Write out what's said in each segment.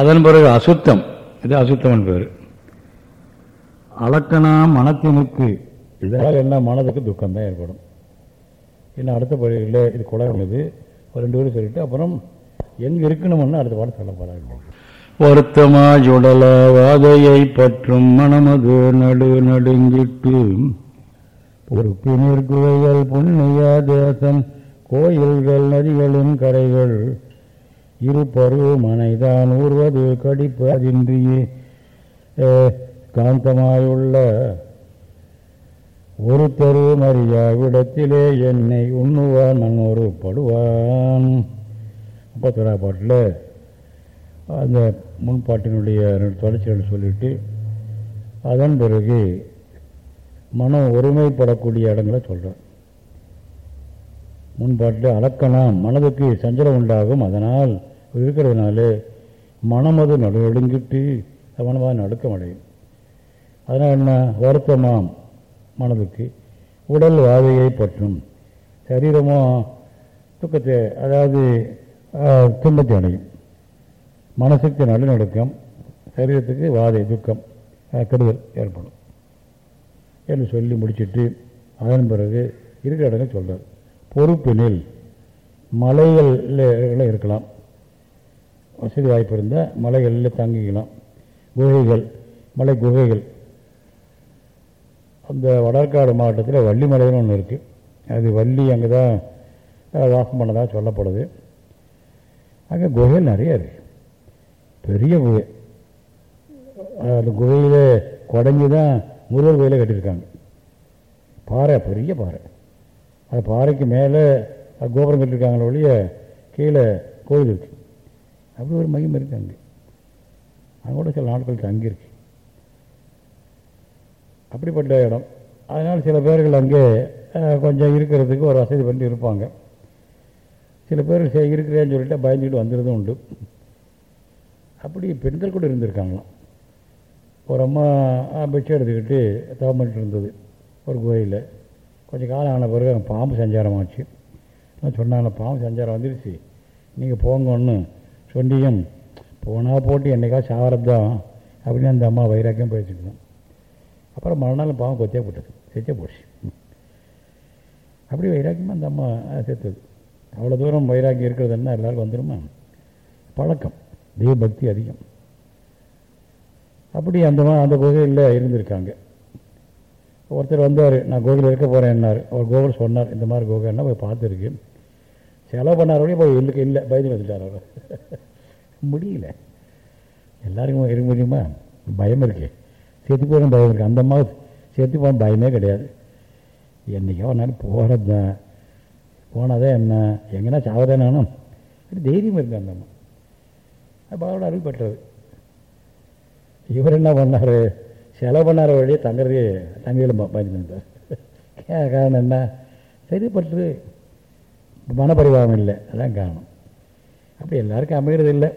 அதன் பிறகு அசுத்தம். இது அசுத்தம்னு பேர். அலக்கணா மனத்தினுக்கு இதனால் என்ன? மனதுக்கு துக்கம் தான் ஏற்படும். இன்னும் அடுத்த பகுதியில் இது குழந்தை ஒரு ரெண்டு பேரும் சொல்லிட்டு அப்புறம் எங்கே இருக்கணும்னு அடுத்த பாடம் சொல்ல போகிறாங்க வருத்தமா ஜுடல வாதையை பற்றும் மனமது நடு நடுங்கிட்டு. பொறுப்பினர் குவைகள் புண்ணிய தேசம் கோயில்கள் நதிகளின் கரைகள். இருப்பரு மனைதான் ஊர்வது கடிப்பு அதின்றியே. காந்தமாயுள்ள ஒரு தெரு மரியா விடத்திலே என்னை உண்ணுவான் மன்னொரு படுவான் முப்பத்தொரா பாட்டில் அந்த முன்பாட்டினுடைய தொடர்ச்சிகள் சொல்லிட்டு அதன் பிறகு மனம் ஒருமைப்படக்கூடிய இடங்களை சொல்கிறார் முன்பாட்டில் அலக்கணம் மனதுக்கு சஞ்சலம் உண்டாகும் அதனால் இருக்கிறதுனால மனம் அது நடுநடுங்கிட்டு மனமாக நடுக்கம் அடையும் அதனால் என்ன? வருத்தமாம் மனதுக்கு. உடல் வாதையை பற்றும். சரீரமும் துக்கத்தை அதாவது துன்பத்தை அடையும். மனசுக்கு நடுநடுக்கம் சரீரத்துக்கு வாதை துக்கம் கெடுதல் ஏற்படும். என்று சொல்லி முடிச்சுட்டு அதன் பிறகு இருக்கிற இடங்கள் சொல்கிறார் பொறுப்பினில் மலைகளில் இருக்கலாம். வசதி வாய்ப்பு இருந்தால் மலைகளில் தங்கிக்கலாம். குகைகள் மலை குகைகள். அந்த வடற்காடு மாவட்டத்தில் வள்ளி மலைன்னு ஒன்று இருக்குது அது வள்ளி அங்கே தான் வாசம் பண்ணதாக சொல்லப்படுது. அங்கே குகைகள் நிறையா இருக்குது பெரிய குகை. அந்த குகையில் குடஞ்சி தான் முருகர் கோயிலை கட்டியிருக்காங்க. பாறை பெரிய பாறை. அந்த பாறைக்கு மேலே கோபுரம் கட்டியிருக்காங்களே ஒழிய கீழே கோயில் இருக்குது அப்படி ஒரு மையம் இருக்குது அங்கே. அங்கே கூட சில நாட்கள் தங்கியிருக்கு. அப்படிப்பட்ட இடம். அதனால் சில பேர்கள் அங்கே கொஞ்சம் இருக்கிறதுக்கு ஒரு வசதி பண்ணி இருப்பாங்க. சில பேர் இருக்கிறேன்னு சொல்லிட்டு பயந்துக்கிட்டு வந்துடுறதும் உண்டு. அப்படி பெண்கள் கூட இருந்திருக்காங்களாம். ஒரு அம்மா பிச்சை எடுத்துக்கிட்டு தவம் பண்ணிட்டு இருந்தது ஒரு கோயிலில் கொஞ்சம் காலம் ஆன பிறகு அங்கே பாம்பு சஞ்சாரம் ஆச்சு நான் சொன்னாங்க பாம்பு சஞ்சாரம் வந்துருச்சு. நீங்கள் போங்கன்னு சொன்னியும் போனால் போட்டு என்னைக்கா சாகிறது தான் அப்படின்னு அந்த அம்மா வைராக்கியம் பேசிக்கணும் அப்புறம் மறுநாள் பாவம் கொத்தியாக போட்டது. செத்தே போச்சு. அப்படி வைராக்கியமாக அந்த அம்மா செத்துது. அவ்வளோ தூரம் வைராக்கியம் இருக்கிறதுன்னா எல்லோருக்கும் வந்துடுமா பழக்கம். தெய்வ பக்தி அதிகம். அப்படி அந்த அந்த குகையில் இருந்திருக்காங்க. ஒருத்தர் வந்தார் நான் கோவில் இருக்க போகிறேன்னார் அவர் கோவில் சொன்னார் இந்த மாதிரி கோகைன்னா போய் பார்த்துருக்கு. செலவு பண்ணாரோடய போய் எல்லுக்கு இல்லை பயந்து வந்துட்டார் அவர் முடியல. எல்லாருக்கும் இருக்க முடியுமா பயம் இருக்கு. செத்து போகணும் பயம் இருக்குது அந்த மாதிரி செத்து போன பயமே கிடையாது. என்றைக்கோ ஒரு போகிறது தான் போனதே என்ன? எங்கன்னா சாவதானும் தைரியம் இருக்கு அந்த அம்மா. பாவோட அருள் பெற்றது இவர் என்ன பண்ணார்? செலவு பண்ணார் வழியே தங்குறதே தங்கையில் பயந்து வந்தார் காரணம் என்ன? சரிப்பட்டுரு மனப்பரிவாகம் இல்லை. அதான் காரணம். அப்படி எல்லாருக்கும் அமைகிறது இல்லை.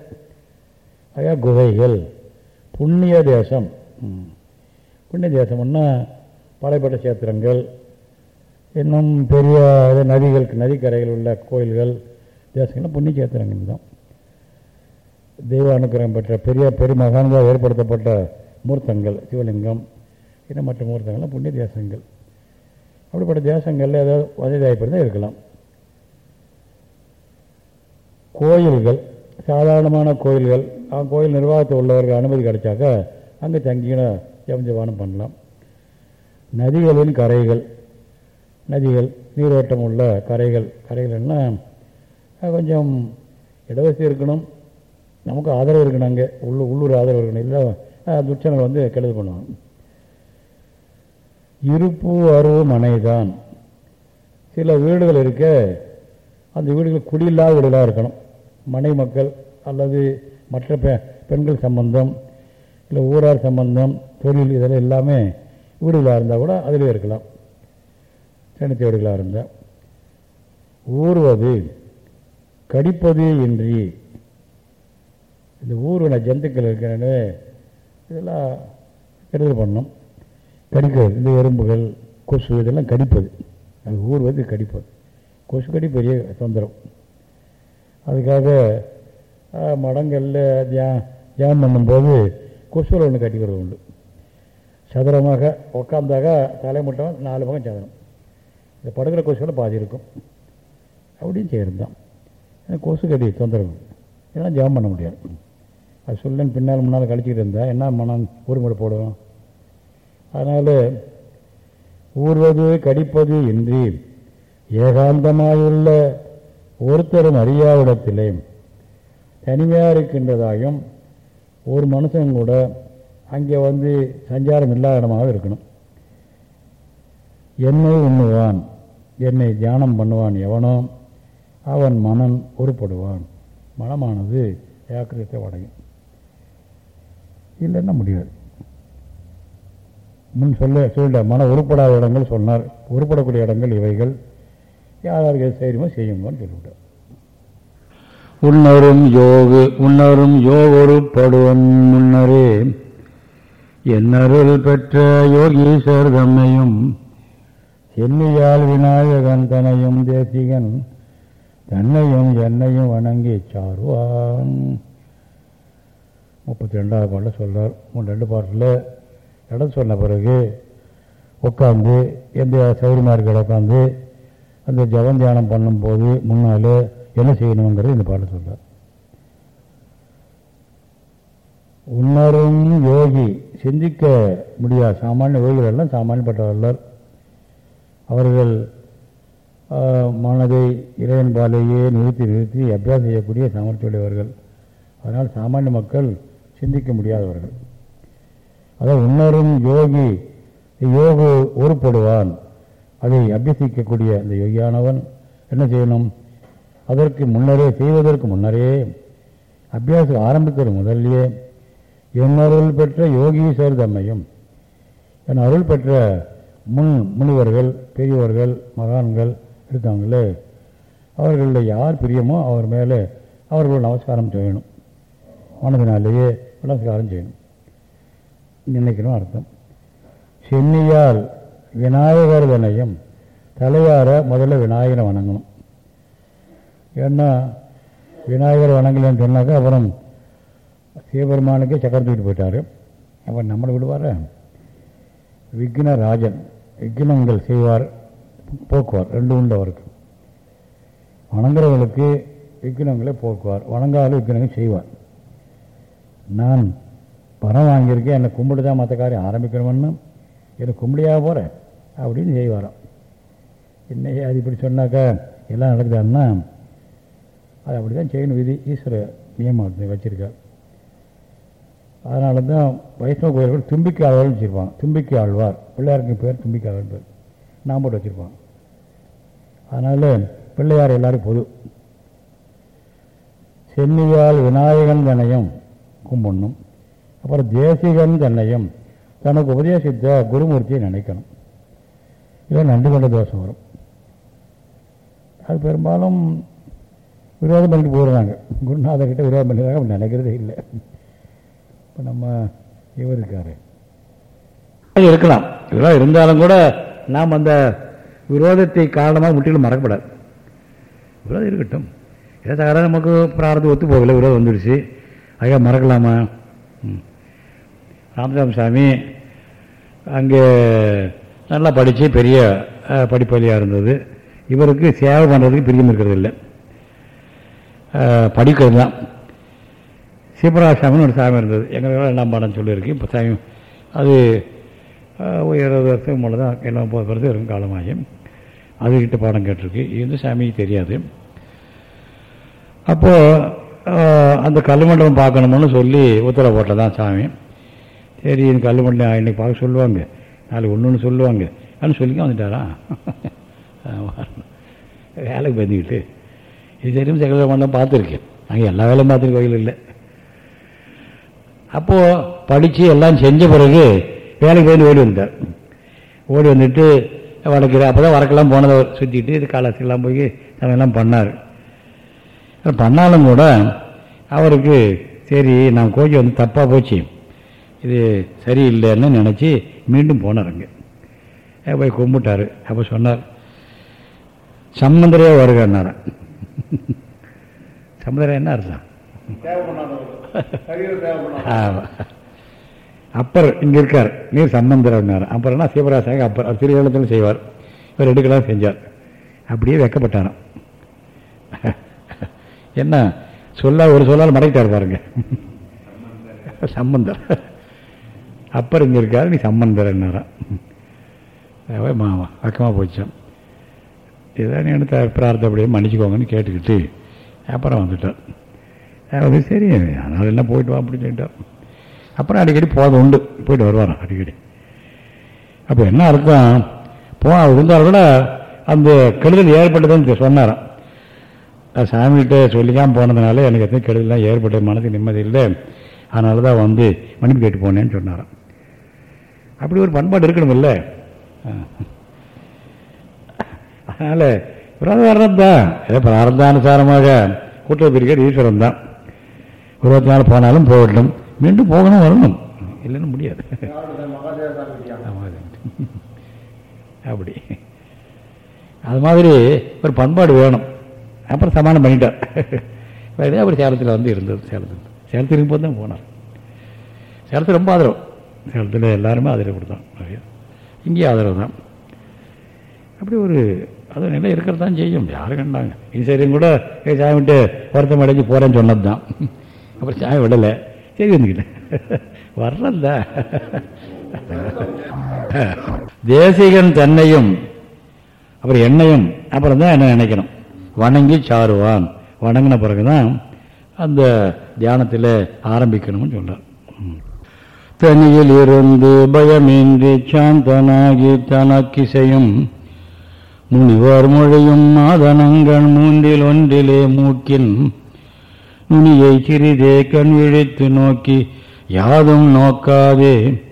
ஆக குகைகள் புண்ணிய தேசம். புண்ணிய தேசம்னா படைப்பட்ட சேத்திரங்கள் இன்னும் பெரிய நதிகள் நதிக்கரைகள் உள்ள கோயில்கள் தேசங்கள்லாம் புண்ணிய சேத்திரங்கள் தான். தெய்வ அனுகிரகம் பெற்ற பெரிய பெரிய ஏற்படுத்தப்பட்ட மூர்த்தங்கள் சிவலிங்கம் இன்னும் மற்ற மூர்த்தங்கள்லாம் புண்ணிய தேசங்கள். அப்படிப்பட்ட தேசங்களில் ஏதாவது வசதி வாய்ப்பு இருந்தால் இருக்கலாம். கோயில்கள் சாதாரணமான கோயில்கள் கோயில் நிர்வாகத்தில் உள்ளவர்கள் அனுமதி கிடைச்சாக்கா அங்கே தங்கின ஜபஞ்சவானம் பண்ணலாம். நதிகளின் கரைகள் நதிகள் நீரோட்டம் உள்ள கரைகள் கரைகள்னா கொஞ்சம் இடவசதி இருக்கணும். நமக்கு ஆதரவு இருக்கணும் அங்கே. உள்ள உள்ளூர் ஆதரவு இருக்கணும். இல்லை துச்சங்கள் வந்து கெடுது பண்ணுவாங்க. இருப்பு அருவு மனைதான். சில வீடுகள் இருக்க அந்த வீடுகள் குடியில்லாத வீடுகளாக இருக்கணும். மனை மக்கள் அல்லது மற்ற பெ பெண்கள் சம்பந்தம் இல்லை ஊரார் சம்பந்தம் தொழில் இதெல்லாம் எல்லாமே வீடுகளாக இருந்தால் கூட அதிலே இருக்கலாம். தனித்த வீடுகளாக இருந்தால் ஊறுவது கடிப்பது இன்றி இந்த ஊர்வன ஜந்துக்கள் இருக்கிறன இதெல்லாம் கெடுதல் பண்ணும். கடிக்கிறது இந்த எறும்புகள் கொசு இதெல்லாம் கடிப்பது. அது ஊர்வது கடிப்பது. கொசு கடி பெரிய தொந்தரம் அதுக்காக மடங்களில் தியா ஜபம் பண்ணும்போது கொசுவில் ஒன்று கட்டிக்கிறது உண்டு. சதுரமாக உட்காந்தாக தலை மட்டும் நாலு பக்கம் சதுரம். இந்த படுக்கிற கொசுவில் பாதி இருக்கும். அப்படின்னு செய்கிறது தான். கொசு கட்டி தொந்தரவு. ஏன்னா ஜபம் பண்ண முடியாது. அது சொல்லன் பின்னால் முன்னால் கழிச்சிக்கிட்டு இருந்தால் என்ன மனம் ஊறுமுறை போடும்? அதனால் ஊர்வது கடிப்பது இன்றி ஏகாந்தமாயுள்ள ஒருத்தரும் அறியாவிடத்திலே தனிமையாக இருக்கின்றதாயும் ஒரு மனுஷன் கூட அங்கே வந்து சஞ்சாரம் இல்லாத இடமாக இருக்கணும். என்னை உண்ணுவான் என்னை தியானம் பண்ணுவான் எவனோ அவன் மனம் உருப்படுவான். மனமானது ஏக்கிரத்தை அடையும் இல்லைன்னா முடியாது. முன் சொல்ல சொல்ல மன உருப்படாத இடங்கள் சொன்னார். உருப்படக்கூடிய இடங்கள் இவைகள். யாராருக்கு செய்யுமோ செய்யுங்கன்னு சொல்லிவிட்டார். உன்னரும் யோகு உன்னரும் யோகொரு படுவன் முன்னரே. என்னருள் பெற்ற யோகீஸ்வர் தம்மையும் சென்னியால் விநாயகன் தனையும் தேசிகன் தன்னையும் என்னையும் வணங்கி சாருவான். முப்பத்தி ரெண்டாவது பாட்டில் சொல்றார். மூணு ரெண்டு பாட்டில் இடம் சொன்ன பிறகு உட்காந்து எந்த சௌரியமாக இருக்கிற உட்காந்து அந்த ஜபம் தியானம் பண்ணும்போது முன்னால் என்ன செய்யணுங்கிறது இந்த பாட்டில் சொல்கிறார் உன்னரும் யோகி சிந்திக்க முடியாது சாமானிய யோகிகள் எல்லாம் சாமானியப்பட்டவர்கள். அவர்கள் மனதை இறைவன் பாலையே நிறுத்தி நிறுத்தி அபியாசம் செய்யக்கூடிய சாமர்த்தியுடையவர்கள். அதனால் சாமானிய மக்கள் சிந்திக்க முடியாதவர்கள். அதாவது உன்னரும் யோகி யோகு ஒருப்படுவான். அதை அபியசிக்கக்கூடிய அந்த யோகியானவன் என்ன செய்யணும்? அதற்கு முன்னரே செய்வதற்கு முன்னரே அபியாசம் ஆரம்பிக்கிற முதல்லையே என் அருள் பெற்ற யோகீஸ்வர் தம்மையும் என் அருள் பெற்ற முன் முனிவர்கள் பெரியவர்கள் மகான்கள் இருக்காங்களே அவர்களில் யார் பிரியமோ அவர் மேலே அவர்கள் நமஸ்காரம் செய்யணும். மனதினாலேயே நமஸ்காரம் செய்யணும். நினைக்கணும் அர்த்தம். சென்னியால் விநாயகர் வினயம் தலையார முதல்ல விநாயகரை வணங்கணும். ஏன்னா விநாயகர் வணங்கலன்னு சொன்னாக்கா அப்புறம் சிவபெருமானுக்கே சக்கரம் தூக்கிட்டு போயிட்டாரு. அப்புறம் நம்மளை விடுவார? விக்ன ராஜன் விக்னங்கள் செய்வார் போக்குவார் ரெண்டு உண்டு அவருக்கு வணங்குறவங்களுக்கு விக்னங்களை போக்குவார் வணங்காத விக்னங்கள் செய்வார். நான் பணம் வாங்கியிருக்கேன் என்னை கும்பிட்டு தான் மற்ற காரியம் ஆரம்பிக்கணும்னு. என்னை கும்பிடியாக போகிறேன் அப்படின்னு செய்வாராம் என்னையே அது இப்படி சொன்னாக்கா எல்லாம் நடக்குதான்னா அது அப்படி தான் செய்யணும் விதி ஈஸ்வர நியமத்தை வச்சுருக்கார். அதனால தான் வைஷ்ணவ கோயில்கள் தும்பிக்கை ஆழ்வார்னு வச்சுருப்பாங்க. தும்பிக்கை ஆழ்வார் பிள்ளையாருக்கு பேர் தும்பிக்கை ஆழ்வார் பேர். நாம் போட்டு வச்சுருப்பாங்க அதனால் பிள்ளையார் எல்லாரும் பொது. சென்னியால் விநாயகன் தன்னையும் கும்பிடணும். அப்புறம் தேசிகன் தன்னையும் தனக்கு உபதேசித்த குருமூர்த்தியை நினைக்கணும். இல்லை நன்றி கொண்ட தோஷம் வரும். அது பெரும்பாலும் விரோதம் பண்ணிட்டு போயிடுறாங்க குருநாதர்கிட்ட விரோதம் பண்ணிடுறாங்க அப்படி நினைக்கிறதே இல்லை. இப்போ நம்ம இவர் இருக்காரு. அது இருக்கலாம். இதெல்லாம் இருந்தாலும் கூட நாம் அந்த விரோதத்தை காரணமாக முற்றிலும் மறக்கப்படாது. விரோதம் இருக்கட்டும். ஏதோ தகராறு நமக்கு பிரார்த்தம் ஒத்து போகல விரோதம் வந்துடுச்சு. ஐயா மறக்கலாமா? ராமசாமி சாமி அங்கே நல்லா படித்து பெரிய படிப்பலியாக இருந்தது. இவருக்கு சேவை பண்ணுறதுக்கு பிரியம் இருக்கிறது இல்லை படிக்கிறது தான். சீபராஜ சாமின்னு ஒரு சாமி இருந்தது. எங்களுக்கு ரெண்டாம் பாடம் சொல்லியிருக்கு. இப்போ சாமி அது இருபது வருஷத்துக்கு மேலே தான் எல்லாம் முப்பது வருஷம் இருக்கும் காலமாகும் அதுக்கிட்ட பாடம் கேட்டிருக்கு. இது வந்து சாமிக்கு தெரியாது. அப்போது அந்த கல்மண்டபம் பார்க்கணும்னு சொல்லி உத்தரவு போட்டதான் சாமி. சரி இந்த கல்மண்டபம் இன்னைக்கு பார்க்க சொல்லுவாங்க. நாளைக்கு ஒன்று ஒன்று சொல்லுவாங்க. அப்படின்னு சொல்லிக்க வந்துட்டாரா? வேலைக்கு வந்துக்கிட்டு இது தெரியும் சகல மண்டலம் பார்த்துருக்கேன். நாங்கள் எல்லா வேலையும் பார்த்துருக்க கோயில் இல்லை. அப்போது படித்து எல்லாம் செஞ்ச பிறகு வேலைக்கு போய் ஓடி வந்தார் ஓடி வந்துட்டு வளர்க்குற அப்போ தான் வடக்கெல்லாம் போனதை சுற்றிட்டு இது காலத்துக்கெல்லாம் போய் அதெல்லாம் பண்ணார். பண்ணாலும் கூட அவருக்கு சரி நான் கோச்சி வந்து தப்பாக போச்சு. இது சரியில்லைன்னு நினச்சி மீண்டும் போனார் அங்கே. போய் கும்பிட்டார். அப்போ சொன்னார் சம்மந்தரையாக வருகிறார் சம்பந்தரே என்ன அர்த்தம்? அப்பர் இங்கே இருக்கார். நீர் சம்பந்தர்னார் அப்புறம்னா சிவராசாக அப்பர். அவர் திருவிழத்தில் செய்வார். இவர் எடுக்கலாம் செஞ்சார். அப்படியே வெக்கப்பட்டாராம். என்ன சொல்ல ஒரு சொல்லால் மறைத்தார் பாருங்க. சம்பந்தர். அப்பர் இங்கே இருக்காரு நீ சம்பந்தர் மாமா பக்கமாக போச்சான் இதான் நீ பிரார்த்தம் அப்படியே மன்னிச்சுக்கோங்கன்னு கேட்டுக்கிட்டு அப்புறம் வந்துட்டார் அது சரி அதனால் என்ன போயிட்டு வா அப்படின்னு சொல்லிட்டார் அப்புறம் அடிக்கடி போதும் உண்டு. போயிட்டு வருவாராம் அடிக்கடி. அப்போ என்ன அர்த்தம்? போ இருந்தாலும் கூட அந்த கெடுதல் ஏற்பட்டதுன்னு சொன்னாராம் சாமிகிட்ட சொல்லிக்காமல் போனதுனால எனக்கு எத்தனை கெடுதலாம் ஏற்பட்ட மனசுக்கு நிம்மதி இல்லை. அதனால தான் வந்து மன்னிப்பு கேட்டு போனேன்னு சொன்னாராம் அப்படி ஒரு பண்பாடு இருக்கணும் இல்லை அதனால் விரதம் தான். ஏதோ பிரார்த்தானுசாரமாக கூட்ட பிரிக்கிற ஈஸ்வரன் தான். இருபத்தி நாலு போனாலும் போகட்டும். மீண்டும் போகணும் வரணும். இல்லைன்னு முடியாது. அப்படி. அது மாதிரி ஒரு பண்பாடு வேணும். அப்புறம் சமானம் பண்ணிட்டார் வேறு அப்படி சேலத்தில் வந்து இருந்தது சேலத்தில். சேலத்தில் இருக்கும்போது தான் போனார். சேலத்தில் ரொம்ப ஆதரவு. காலத்தில் எல்லாருமே ஆதரவு கொடுத்தான் நிறைய இங்கேயும் ஆதரவு தான். அப்படி ஒரு அது நிலை இருக்கிறது தான் செய்யும். யாரும் கண்டாங்க. ஈஸ்வரியும் கூட சாமி விட்டு வருத்தம் அடைஞ்சு போகிறேன்னு சொன்னது தான். அப்புறம் சாய் விடலை. சரி வந்துக்கிட்டேன் வர்றல்ல தேசிகன் தன்னையும் அப்புறம் எண்ணையும் அப்புறம் தான் என்ன நினைக்கணும். வணங்கி சாருவான். வணங்கின பிறகுதான் அந்த தியானத்தில் ஆரம்பிக்கணும்னு சொல்கிறார் தனியில் இருந்து பயமின்றி சாந்தனாகி தனக்கிசையும் முனிவர் மொழியும் மாதனங்கள் மூன்றில் ஒன்றிலே மூக்கின் நுனியை சிறிதே கண் விழித்து நோக்கி யாதும் நோக்காதே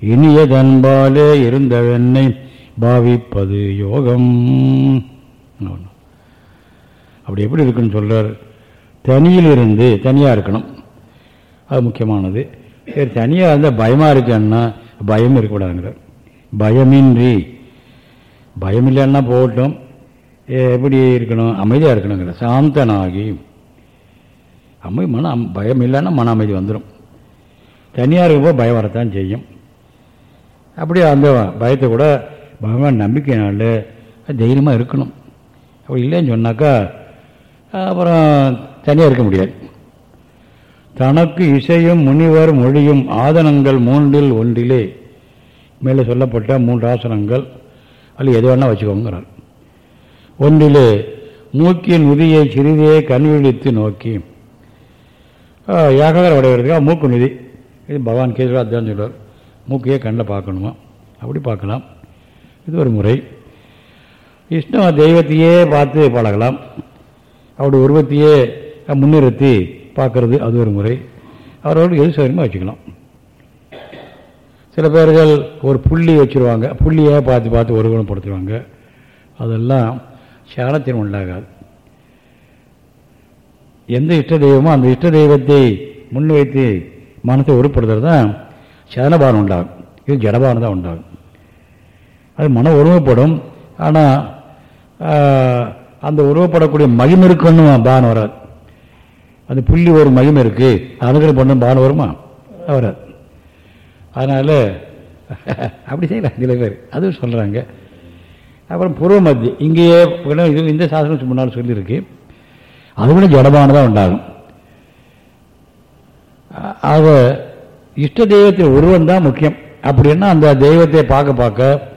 இனிய தன்பாலே இருந்தவென்னை பாவிப்பது யோகம். அப்படி எப்படி இருக்குன்னு சொல்றார்? தனியில் இருந்து தனியாக இருக்கணும். அது முக்கியமானது. சரி தனியாக இருந்தால் பயமாக இருக்கேன்னா பயம் இருக்கக்கூடாதுங்கிறார் பயமின்றி. பயம் இல்லைன்னா போகட்டும் எப்படி இருக்கணும்? அமைதியாக இருக்கணுங்கிற. சாந்தனாகி. அமை மன பயம் இல்லைன்னா மன அமைதி வந்துடும் தனியாக இருக்கும்போது பயம் வரத்தான் செய்யும். அப்படி அந்த பயத்தை கூட பகவான் நம்பிக்கையினால தைரியமாக இருக்கணும். அப்படி இல்லைன்னு சொன்னாக்கா அப்புறம் தனியாக இருக்க முடியாது. தனக்கு இசையும் முனிவர் மொழியும் ஆதனங்கள் மூன்றில் ஒன்றிலே. மேலே சொல்லப்பட்ட மூன்று ஆசனங்கள் அல்ல எது வேணால் வச்சுக்கோங்கிறார். ஒன்றிலே மூக்கின் உதியை சிறிதே கண்விழித்து நோக்கி ஏகாகர அடைகிறதுக்காக மூக்கு நிதி இது பகவான் கேசவா அத்தியான் சொல்வார் மூக்கையே கண்ணில் பார்க்கணுமா? அப்படி பார்க்கலாம். இது ஒரு முறை. இஷ்டம் தெய்வத்தையே பார்த்து பழகலாம். அவருடைய உருவத்தையே முன்னிறுத்தி பார்க்கறது அது ஒரு முறை. அவரோடு எது சௌகரியமாக வச்சுக்கலாம் சில பேர்கள் ஒரு புள்ளி வச்சுருவாங்க புள்ளியை பார்த்து பார்த்து ஒரு குணப்படுத்துவாங்க அதெல்லாம் சாலத்தின் உண்டாகாது. எந்த இஷ்ட தெய்வமோ அந்த இஷ்ட தெய்வத்தை முன்வைத்து மனத்தை உருப்படுத்துறது தான் சதனபானம் உண்டாகும். இது ஜடபானம் தான் உண்டாகும். அது மன உருவப்படும். ஆனால் அந்த உருவப்படக்கூடிய மகிமிருக்குன்னு பானம் வராது. அந்த புள்ளி ஒரு மகிமை இருக்கு. அனுகிரகம் பண்ணும் பானம் வருமா? வராது. அதனால் அப்படி செய்யலாம் சில பேர். அதுவும் சொல்கிறாங்க அப்புறம் பூர்வ மத்திய இங்கேயே இது இந்த சாசனம் முன்னால் சொல்லியிருக்கு. அது கூட ஜடமானதாக உண்டாகும். ஆக இஷ்ட தெய்வத்தின் உருவம் தான் முக்கியம். அப்படின்னா அந்த தெய்வத்தை பார்க்க பார்க்க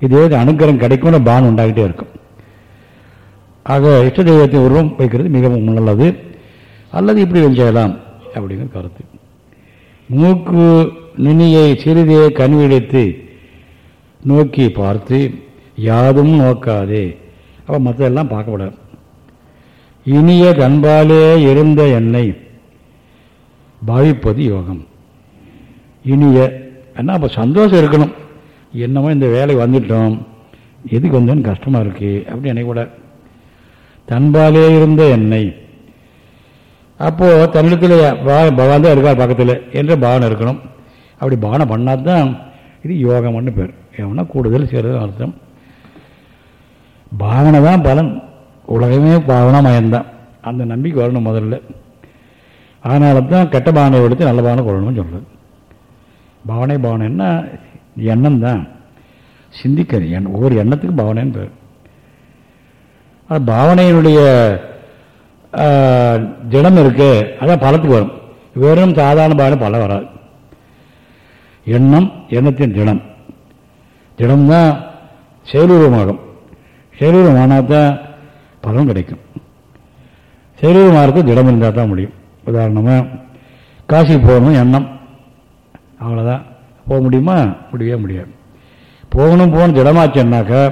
இது அனுகிரகம் கிடைக்கும்னு பானம் உண்டாகிட்டே இருக்கும். ஆக இஷ்ட தெய்வத்தின் உருவம் வைக்கிறது மிகவும் நல்லது. அல்லது இப்படி செய்யலாம் அப்படிங்கிற கருத்து. மூக்கு நுனியை சிறிதே கண்விழித்து நோக்கி பார்த்து யாதும் நோக்காதே. அப்போ மற்றெல்லாம் பார்க்கப்படாது. இனிய கண்பாலே இருந்த என்னை பாவிப்பது யோகம். இனிய என்ன அப்போ சந்தோஷம் இருக்கணும். என்னமோ இந்த வேலை வந்துட்டோம். எதுக்கு வந்தோன்னு கஷ்டமாக இருக்குது அப்படின்னு நினைக்கூட தன்பாலே இருந்த என்னை அப்போது தன்னிடத்தில் பகவான் தான் இருக்கார் பக்கத்தில் என்ற பாவனை இருக்கணும். அப்படி பாவனை பண்ணால் தான் இது யோகம்னு பேர். எவனா கூடுதல் செய்கிறது அர்த்தம். பாவனை தான் பலன். உலகமே பாவனமயம்தான் அந்த நம்பிக்கை வரணும் முதல்ல. அதனால தான் கெட்ட பாவனை எடுத்து நல்ல பாவனை கொள்ளணும்னு சொல்கிறது பாவனை பாவனைன்னா எண்ணம் தான் சிந்திக்கிறது எண்ணம் ஒவ்வொரு எண்ணத்துக்கும் பாவனைன்னு பேர். பாவனையினுடைய திடம் இருக்கு அதான் பலத்துக்கு வரும். வெறும் சாதாரண பாவனை பலம் வராது. எண்ணம் எண்ணத்தின் திடம் திடம் தான் செயலூரமாகும் செயலூரமானால் தான் பலன் கிடைக்கும். செயலூரமாகிறது திடம் இருந்தால் தான் முடியும். உதாரணமாக காசிக்கு போகணும் எண்ணம். அவ்வளோதான் போக முடியுமா? முடியவே முடியாது. போகணும் போகணும் திடமாச்சுன்னாக்கா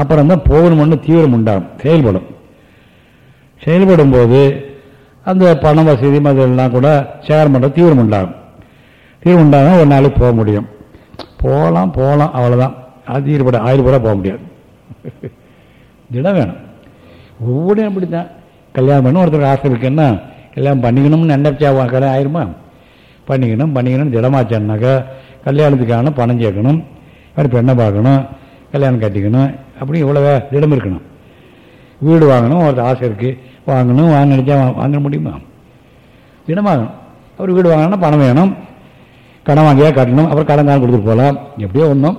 அப்புறம் தான் போகணும்னு தீவிரம் உண்டாகும். செயல்படும். செயல்படும் போது அந்த பண வசதி அதெல்லாம் கூட சேகரம் பண்ணுற தீவிரம் உண்டாகும். தீவிரம் உண்டாகும் ஒரு நாளைக்கு போக முடியும். போகலாம் போகலாம் அவ்வளோதான் அது ஈடுபட ஆயிரம் போக முடியாது. திடம் வேணும். ஒவ்வொன்றும் அப்படி தான் கல்யாணம் பண்ண ஒருத்தருக்கு ஆசை இருக்குன்னா கல்யாணம் பண்ணிக்கணும்னு நினைச்சா கல்யாணம் ஆயிருமா? பண்ணிக்கணும் பண்ணிக்கணும் திடமாச்சான்னாக்கா கல்யாணத்துக்கான பணம் சேர்க்கணும். வேறு பெண்ணை பார்க்கணும் கல்யாணம் கட்டிக்கணும். அப்படி இவ்வளோ திடம் இருக்கணும். வீடு வாங்கணும் ஒரு ஆசை இருக்குது வாங்கணும் வாங்க நினச்சா வாங்க முடியுமா? தினமாகணும் அப்புறம் வீடு வாங்கணும்னா பணம் வேணும். கடன் வாங்கியா கட்டணும். அப்புறம் கடன் காலம் கொடுத்துட்டு போகலாம் எப்படியோ ஒன்றும்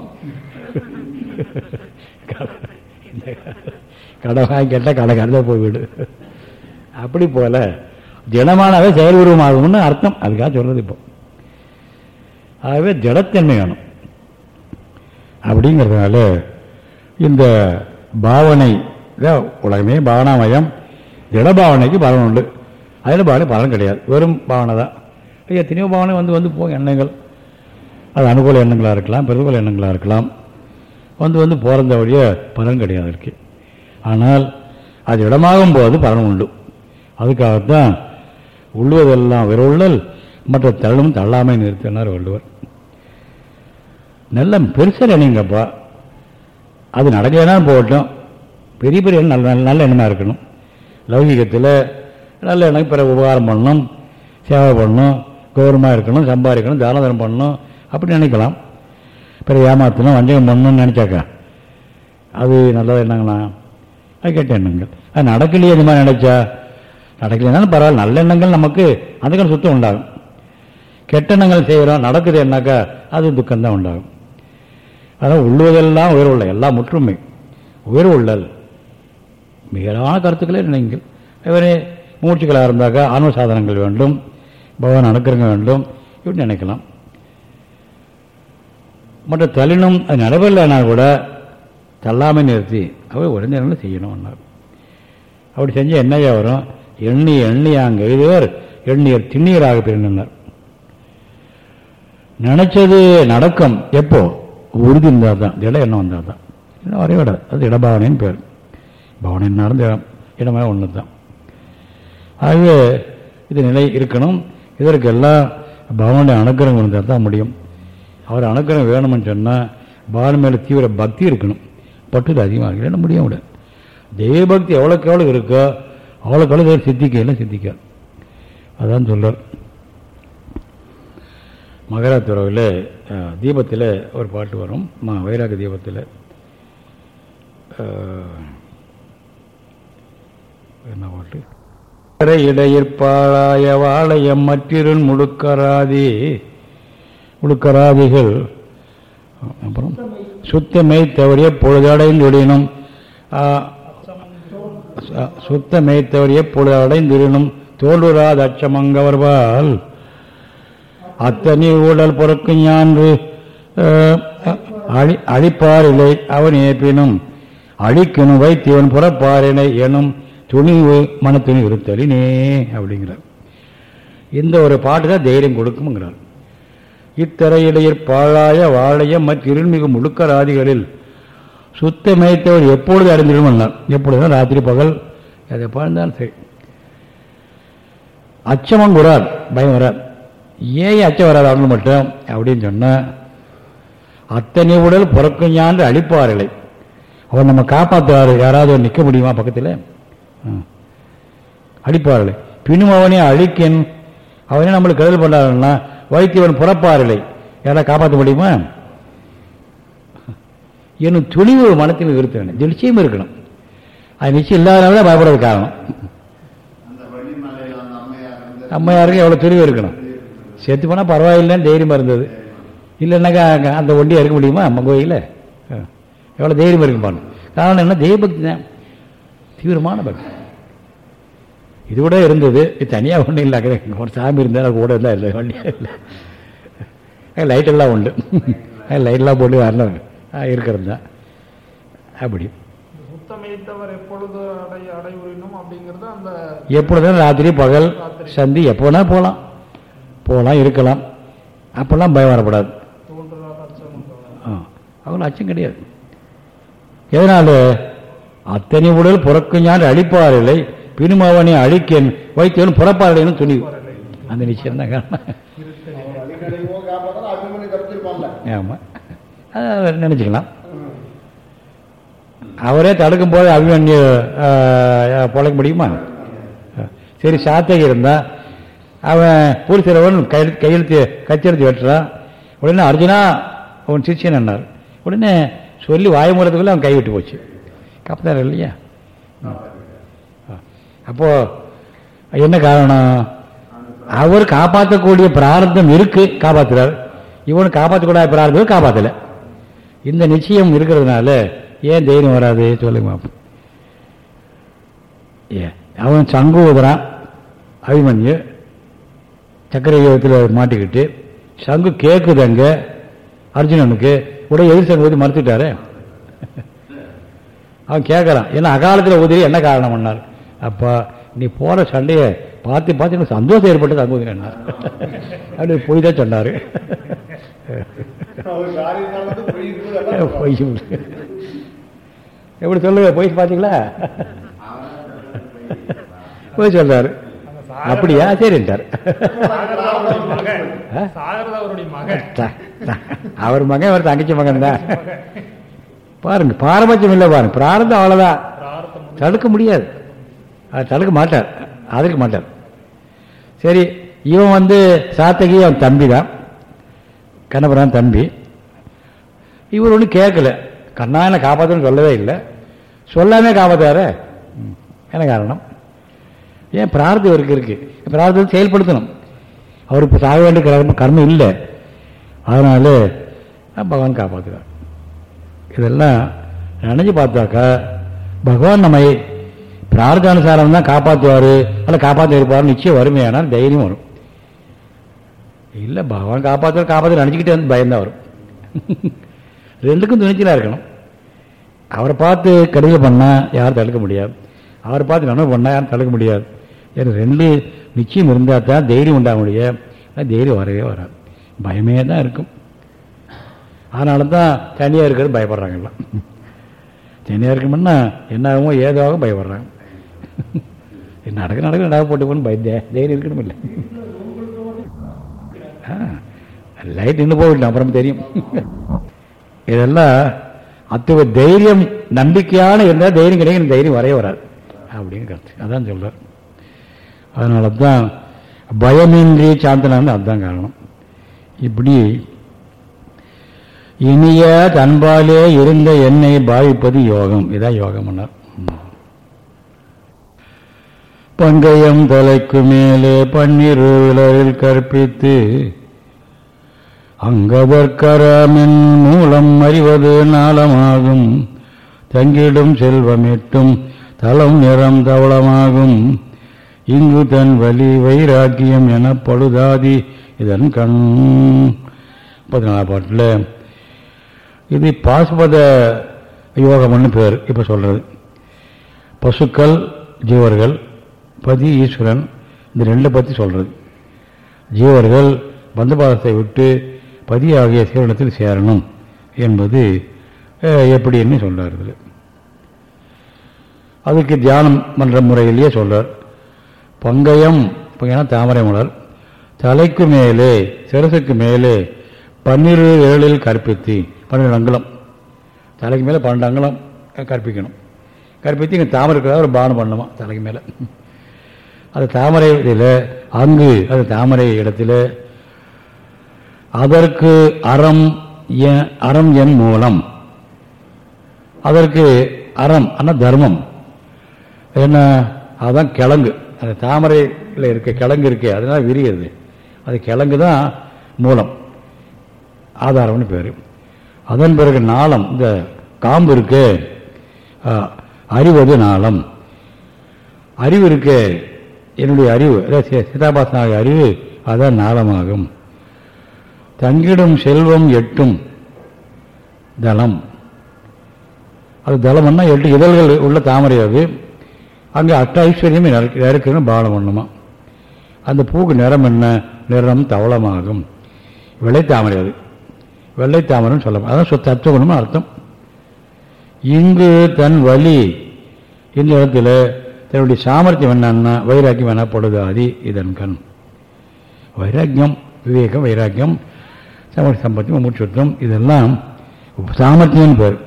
கடன் வாங்கி கேட்டால் கடை கடந்த போய் வீடு. அப்படி போல திடமானவே செயல் உருவமாகும்னு அர்த்தம். அதுக்காக சொல்றது இப்போ. ஆகவே திடத்தன்மை வேணும். அப்படிங்கிறதுனால இந்த பாவனை உலகமே பாவனாமயம் இடபாவனைக்கு பலன் உண்டு. அதில் பாவனை பலன் கிடையாது. வெறும் பாவனை தான். எத்தனையோ பாவனை வந்து வந்து போகும் எண்ணங்கள். அது அனுகூல எண்ணங்களாக இருக்கலாம் பிரதிகூல எண்ணங்களாக இருக்கலாம். வந்து வந்து போகிறத வழிய பலன் கிடையாது இருக்கு ஆனால் அது இடமாகும் போது பலன் உண்டு. அதுக்காகத்தான் உள்ளுவதெல்லாம் விரவுள்ளல் மற்ற தள்ளும் தள்ளாமை நிறுத்தினார் வள்ளுவர். நல்ல பெருசாக எண்ணிங்கப்பா அது நடக்கலாம் போகட்டும். பெரிய பெரிய எண்ணம் நல்ல நல்ல எண்ணமாக இருக்கணும். லௌகிகத்தில் நல்ல எண்ணம் பிற உபகாரம் பண்ணணும் சேவை பண்ணணும் கௌரவமாக இருக்கணும் சம்பாதிக்கணும் தான தரம் பண்ணணும் அப்படி நினைக்கலாம். பிற ஏமாற்றணும் வஞ்சகம் பண்ணணும்னு நினச்சாக்கா அது நல்லது என்னங்கண்ணா? அது கெட்ட எண்ணங்கள். அது நடக்கலையே இந்த மாதிரி நினைச்சா நடக்கலைனாலும் பரவாயில்ல நல்ல எண்ணங்கள் நமக்கு அதுக்கான சுத்தம் உண்டாகும். கெட்ட எண்ணங்கள் செய்கிறோம் நடக்குது என்னாக்கா அது துக்கம்தான் உண்டாகும். அதான் உள்ளுவதெல்லாம் உயர்வுள்ள எல்லாம் முற்றுமை. உயர்வுள்ளல் மேலான கருத்துக்களே நினைங்கள். இவரே மூச்சுக்களாக இருந்தாக்கா ஆன்ம சாதனங்கள் வேண்டும் பகவான் அனுக்கிறங்க வேண்டும் இப்படி நினைக்கலாம். மற்ற தள்ளினும் அது நடைபெறலைன்னா கூட தள்ளாமை நிறுத்தி அவர் உடனே நேரங்களில் செய்யணும்னார் அப்படி செஞ்சால் என்னையா வரும்? எண்ணி எண்ணி அங்கே எழுதியவர் எண்ணியர் திண்ணீராக பிரிந்தார் நினைச்சது நடக்கும். எப்போ? உறுதி இருந்தால் தான் திட எண்ணம் வந்தால் தான் இல்லை வரவே அது இடபாவனைன்னு பேர். பாவனை நடந்த இடம் ஒன்று தான் ஆகவே இது நிலை இருக்கணும். இதற்கெல்லாம் பகவானுடைய அனுக்கிரகம் இருந்தால் தான் முடியும். அவர் அனுக்கிரகம் வேணும்னு சொன்னால் பாவனை மேலே தீவிர பக்தி இருக்கணும். பட்டுது அதிகமாக இல்லைன்னா முடிய முடியாது தெய்வபக்தி எவ்வளோக்கு எவ்வளோ இருக்கோ அவ்வளோக்கு எவ்வளோ சித்திக்க இல்லை சித்திக்காது அதான் சொல்கிறார் மகராத்துறவில் தீபத்தில் ஒரு பாட்டு வரும். மா வைராக தீபத்தில். என்ன பாட்டு இடையிற்பாளாய வாழையம் மற்றிருள் முழுக்கராதி முழுக்கராதிகள். அப்புறம் சுத்தமை தவறிய பொழுதடைந்துடினும் சுத்தமை தவறிய பொழுதடைந்துடினும் தோல்வுராத அச்சமங்கவர்வால் அத்தனை ஊழல் பொறுக்கு ஞான்று அழி அழிப்பாரில்லை அவன் ஏப்பினும். அழிக்கணும் வைத்தியவன் புறப்பாரினை எனும். துணிவு மன துணி இருத்தலினே அப்படிங்கிறார். இந்த ஒரு பாட்டு தான் தைரியம் கொடுக்கும்ங்கிறார். இத்தரையிடையில் பாழாய வாழைய மற்ற இருள்மிகு முழுக்கராதிகளில் சுத்த மேய்த்தவர் எப்பொழுது அறிந்திடும் எப்பொழுதுதான் ராத்திரி பகல் அதை பாழ்ந்தாலும் சரி. அச்சமும் வரார் பயம் வரார். ஏன் அச்சம் வராது அவங்க மட்டும்? அப்படின்னு சொன்னால் அத்தனை உடல் பிறக்கும் ஞான்று அழிப்பார்களை. அவர் நம்ம காப்பாற்றுவார் யாராவது நிற்க முடியுமா பக்கத்தில்? அழிப்பார்களை பின்னும் அவனே அழிக்கன். அவனே நம்மளுக்கு கருதல் பண்ணாருன்னா வைத்தியவன் புறப்பாரில்லை யாராவது காப்பாற்ற முடியுமா? என்னும் துணிவு மனத்தில் இருக்க நிச்சயம் இருக்கணும். அது நிச்சயம் இல்லாதனால பயப்படுறது காரணம். அம்மையாருக்கு எவ்வளோ துணிவு இருக்கணும். செத்து போனால் பரவாயில்லைன்னு தைரியமாக இருந்தது. இல்லைன்னாக்கா அந்த ஒண்டியாக இருக்க முடியுமா? அம்மா கோயிலில்? எவ்வளோ தைரியமாக இருக்கும் பாருங்க. காரணம் என்ன? தெய்வபக்தி தான். தீவிரமான பக்தி இது கூட இருந்தது. தனியாக ஒன்றும் இல்லை. அங்கே ஒரு சாமி இருந்தால் கூட இருந்தால் இல்லை. வண்டியாக இல்லை. லைட்டெல்லாம் உண்டு. லைட்டெல்லாம் போட்டு வரலாம் இருக்கிறது தான். அப்படி. எப்பொழுதும் ராத்திரி பகல் சந்தி எப்போ வேணா போகலாம் போகலாம் இருக்கலாம். அப்போல்லாம் பயம் உண்டவர். ஆ அச்சம் கிடையாது. எதனால? அத்தனை உடல் புறக்கும் ஞான் அழிப்பாரில்லை பினுமாவனை அழிக்கன் வைத்தவன் புறப்பாரில்லைன்னு துணிவு. அந்த நிச்சயம் தான் காரணம். ஆமாம் அதை நினச்சிக்கலாம். அவரே தடுக்கும் போது அபிமன்யு பொழைக்க முடியுமா? சரி சாத்தகி இருந்தா அவன் பூரிசிறவன் கை கையெழுத்து கச்செழுத்து வெட்டுறான். உடனே அர்ஜுனா அவன் சிஷியன் என்னார். உடனே சொல்லி வாய் மூலத்துக்குள்ளே அவன் கை விட்டு போச்சு. காப்பாத்தார் இல்லையா. அப்போ என்ன காரணம்? அவர் காப்பாற்றக்கூடிய பிரார்த்தம் இருக்கு காப்பாற்றுறாரு இவனு காப்பாற்றக்கூடாத பிரார்த்தம் காப்பாற்றலை இந்த நிச்சயம் இருக்கிறதுனால ஏன் தைரியம் வராது? சொல்லுங்க ஏ அவன் சங்கு ஊதுறான் அபிமன்யு சக்கரை யோகத்தில் மாட்டிக்கிட்டு சங்கு கேட்குது அங்க அர்ஜுனனுக்கு உடைய எதிர் சங்கு மறுத்துட்டாரு. அவன் கேட்கறான் ஏன்னா அகாலத்தில் ஊதி என்ன காரணம்? பண்ணார் அப்பா நீ போற சண்டையை பார்த்து பார்த்து எனக்கு சந்தோஷம் ஏற்பட்டது அங்கே ஊதினார் அப்படி போய் தான் சொன்னார் பொய் எப்படி சொல்லுங்க? போய் பார்த்தீங்களா? போய் சொல்றாரு. அப்படியா? த- அவர் மகன் அவர் தங்கச்சி மகன் தான். பாருங்க பாரபட்சம் இல்லை பாருங்க. பிராரதம் அவ்வளோதான் பிரார்த்தம் தடுக்க முடியாது. அது தடுக்க மாட்டார். அதற்கு மாட்டார். சரி இவன் வந்து சாத்தகி அவன் தம்பி தான் கண்ணபுரான் தம்பி. இவர் ஒன்றும் கேட்கல. கண்ணா என்னை காப்பாற்றணும்னு சொல்லவே இல்லை. சொல்லாமே காப்பாத்தாரு. ம். என்ன காரணம்? ஏன் பிரார்த்தம் இவருக்கு இருக்கு? பிரார்த்தத்தை செயல்படுத்தணும். அவருக்கு இப்போ சாக வேண்டிய கர்ம கர்மம் இல்லை. அதனால பகவான் காப்பாற்றுறார் இதெல்லாம் நினைச்சு பார்த்தாக்கா பகவான் நம்மை பிரார்த்தானுசாரம் தான் காப்பாற்றுவார் அல்ல காப்பாற்ற இருப்பார் நிச்சயம் வறுமையானால் தைரியம் வரும். இல்லை பகவான் காப்பாற்ற காப்பாற்ற நினச்சிக்கிட்டே வந்து பயம்தான் வரும். ரெண்டுக்கும் துணிச்சலாக இருக்கணும். அவரை பார்த்து கெடுதல் பண்ணால் யாரும் தடுக்க முடியாது. அவரை பார்த்து நன்மை பண்ணால் யாரும் தடுக்க முடியாது. ஏன்னா ரெண்டு நிச்சயம் இருந்தால் தான் தைரியம் உண்டாக முடியாது தைரியம் வரவே வராது. பயமே தான் இருக்கும். அதனால தான் தனியாக இருக்கிறது பயப்படுறாங்க எல்லாம். தனியாக இருக்கணும்னா என்ன ஆகுமோ ஏதாகும் பயப்படுறாங்க நடக்க நடக்க நடக்க போட்டு போகணும் பய தே- தைரியம் இருக்கணும் இல்லை லைட் நின்று போகட்டும் அப்புறம் தெரியும். இதெல்லாம் அத்துவ தைரியம் நம்பிக்கையான இருந்தால் தைரியம் கிடைக்கும் தைரியம் வரைய வராது. அப்படின்னு கருத்து. அதான் சொல்கிறார் அதனால தான் பயமின்றி சாந்தனான்னு அதுதான் காரணம். இப்படி இனிய தன்பாலே இருந்த என்னை பாவிப்பது யோகம். இதான் யோகம்னார் பங்கயம் தலைக்கு மேலே பன்னிரு விலரில் கற்பித்து அங்கதற்கரமின் மூலம் அறிவது நாளமாகும். தங்கிடும் செல்வமிட்டும் தளம் நிறம் தவளமாகும். இங்கு தன் வலி வைராக்கியம் என பழுதாதி இதன் கண். பதினாலாம் பாட்டில் இது பாசுபத யோகம்னு பேர் இப்போ சொல்கிறது பசுக்கள் ஜீவர்கள் பதி ஈஸ்வரன் இந்த ரெண்டை பற்றி சொல்கிறது ஜீவர்கள் பந்தபாதத்தை விட்டு பதி ஆகிய சீரணத்தில் சேரணும் என்பது எப்படின்னு சொல்கிறார் இதில் அதுக்கு தியானம் பண்ணுற முறையிலேயே சொல்கிறார் பங்கயம் பங்கயம் தாமரை மலர் தலைக்கு மேலே சிரசுக்கு மேலே பன்னிரு ஏழில் கற்பித்தி பன்னெண்டு அங்குலம். தலைக்கு மேலே பன்னெண்டு அங்குலம் கற்பிக்கணும். கற்பித்து இங்கே தாமரை இருக்கிறதா ஒரு பானம் பண்ணுமா? தலைக்கு மேலே. அது தாமரை இதில் அங்கு அது தாமரை இடத்துல அதற்கு அறம் என் அறம் என் மூலம். அதற்கு அறம் ஆனால் தர்மம். என்ன? அதுதான் கிழங்கு. அந்த தாமரையில் இருக்க கிழங்கு இருக்கே அதனால் விரிகிறது அது கிழங்கு தான் மூலம். ஆதாரம்னு பேர். அதன் பிறகு நாளம் இந்த காம்பு இருக்கு அறிவது நாளம். அறிவு இருக்கு என்னுடைய அறிவு அதாவது சிதாபாசனாக அறிவு அதான் நாளமாகும். தங்கிடும் செல்வம் எட்டும் தளம். அது தளம்னா எட்டு இதழ்கள் உள்ள தாமரை அது. அங்கே அட்ட ஐஸ்வர்யமே நறுக்கணும் பாலம் பண்ணுமா அந்த பூக்கு நிறம் என்ன? நிறம் தவளமாகும். வெள்ளை தாமரை அது. வெள்ளை தாமரம் சொல்லலாம் அதான் சொ- தத்துவகுணம்னு அர்த்தம். இங்கு தன் வலி இந்த இடத்துல தன்னுடைய சாமர்த்தியம் என்னன்னா வைராக்கியம் எனப்படுது ஆதி இதன் கண். வைராக்கியம் விவேகம் வைராக்கியம் சமர்த்தி சம்பத்தியம் மூச்சுத்தம் இதெல்லாம் சாமர்த்தியம்னு பேர்.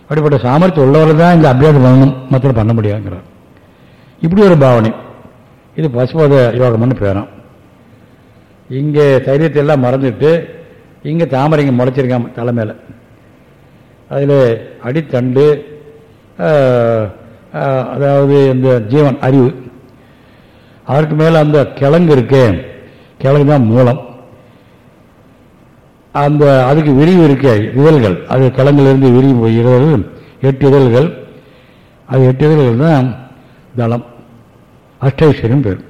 அப்படிப்பட்ட சாமர்த்தியம் உள்ளவர்கள் தான் இந்த அபியாசம் பண்ணணும் மற்ற பண்ண முடியாதுங்கிறார். இப்படி ஒரு பாவனை. இது பசுபத யோகம்னு பேரும். இங்கே தைரியத்தை எல்லாம் மறந்துட்டு இங்கே தாமரைங்க முளைச்சிருக்காம தலை மேலே. அதில் அடித்தண்டு அதாவது இந்த ஜீவன் அறிவு. அதற்கு மேலே அந்த கிழங்கு இருக்கே கிழங்கு தான் மூலம். அந்த அதுக்கு விரிவு இருக்க இதழ்கள் அது கிழங்கிலிருந்து விரிவு போகிறது எட்டு இதழ்கள். அது எட்டு இதழ்கள் தான் தளம். அஷ்டைஸ்வரியம் பேர்.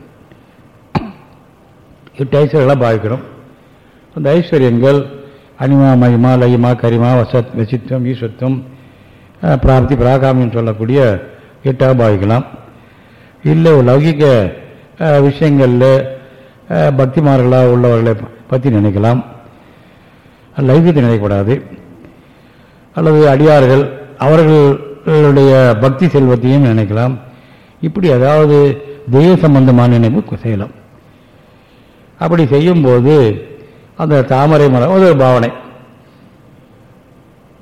எட்டு ஐஸ்வர்யங்களாக பாவிக்கிறோம். அந்த ஐஸ்வர்யங்கள் அனிமா மகிமா லயிமா கரிமா வசத் வசித்துவம் ஈஸ்வத்துவம் பிராப்தி பிராகாமின்னு சொல்லக்கூடிய எட்டாக பாவிக்கலாம் இல்லை லௌகிக விஷயங்களில் பக்திமார்களாக உள்ளவர்களை பற்றி நினைக்கலாம். லௌகியத்தை நினைக்கக்கூடாது. அல்லது அடியார்கள் அவர்களுடைய பக்தி செல்வத்தையும் நினைக்கலாம். இப்படி அதாவது தெய்வ சம்பந்தமான நினைவு செய்யலாம். அப்படி செய்யும்போது அந்த தாமரை மரம் அது ஒரு பாவனை.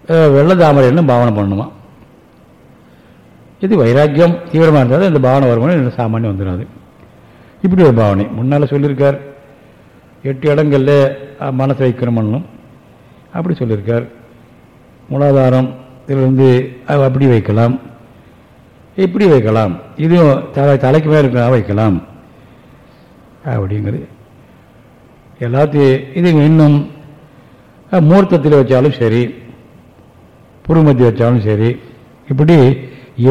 வெள்ள வெள்ளை தாமரைன்னு பாவனை பண்ணணுமா? இது வைராக்கியம் தீவிரமாக இருந்தால் இந்த பாவனை வருமானம் சாமானியம் வந்துடாது. இப்படி ஒரு பாவனை. முன்னால் சொல்லியிருக்கார் எட்டு இடங்களில் மனசு வைக்கணும் பண்ணணும். அப்படி சொல்லியிருக்கார். மூலாதாரம் இதிலிருந்து அப்படி வைக்கலாம். இப்படி வைக்கலாம். இதுவும் தலை தலைக்கு மேலே இருக்க வைக்கலாம். அப்படிங்கிறது. எல்லாத்தையும் இது இன்னும் மூர்த்தத்தில் வச்சாலும் சரி புருமத்தி வச்சாலும் சரி இப்படி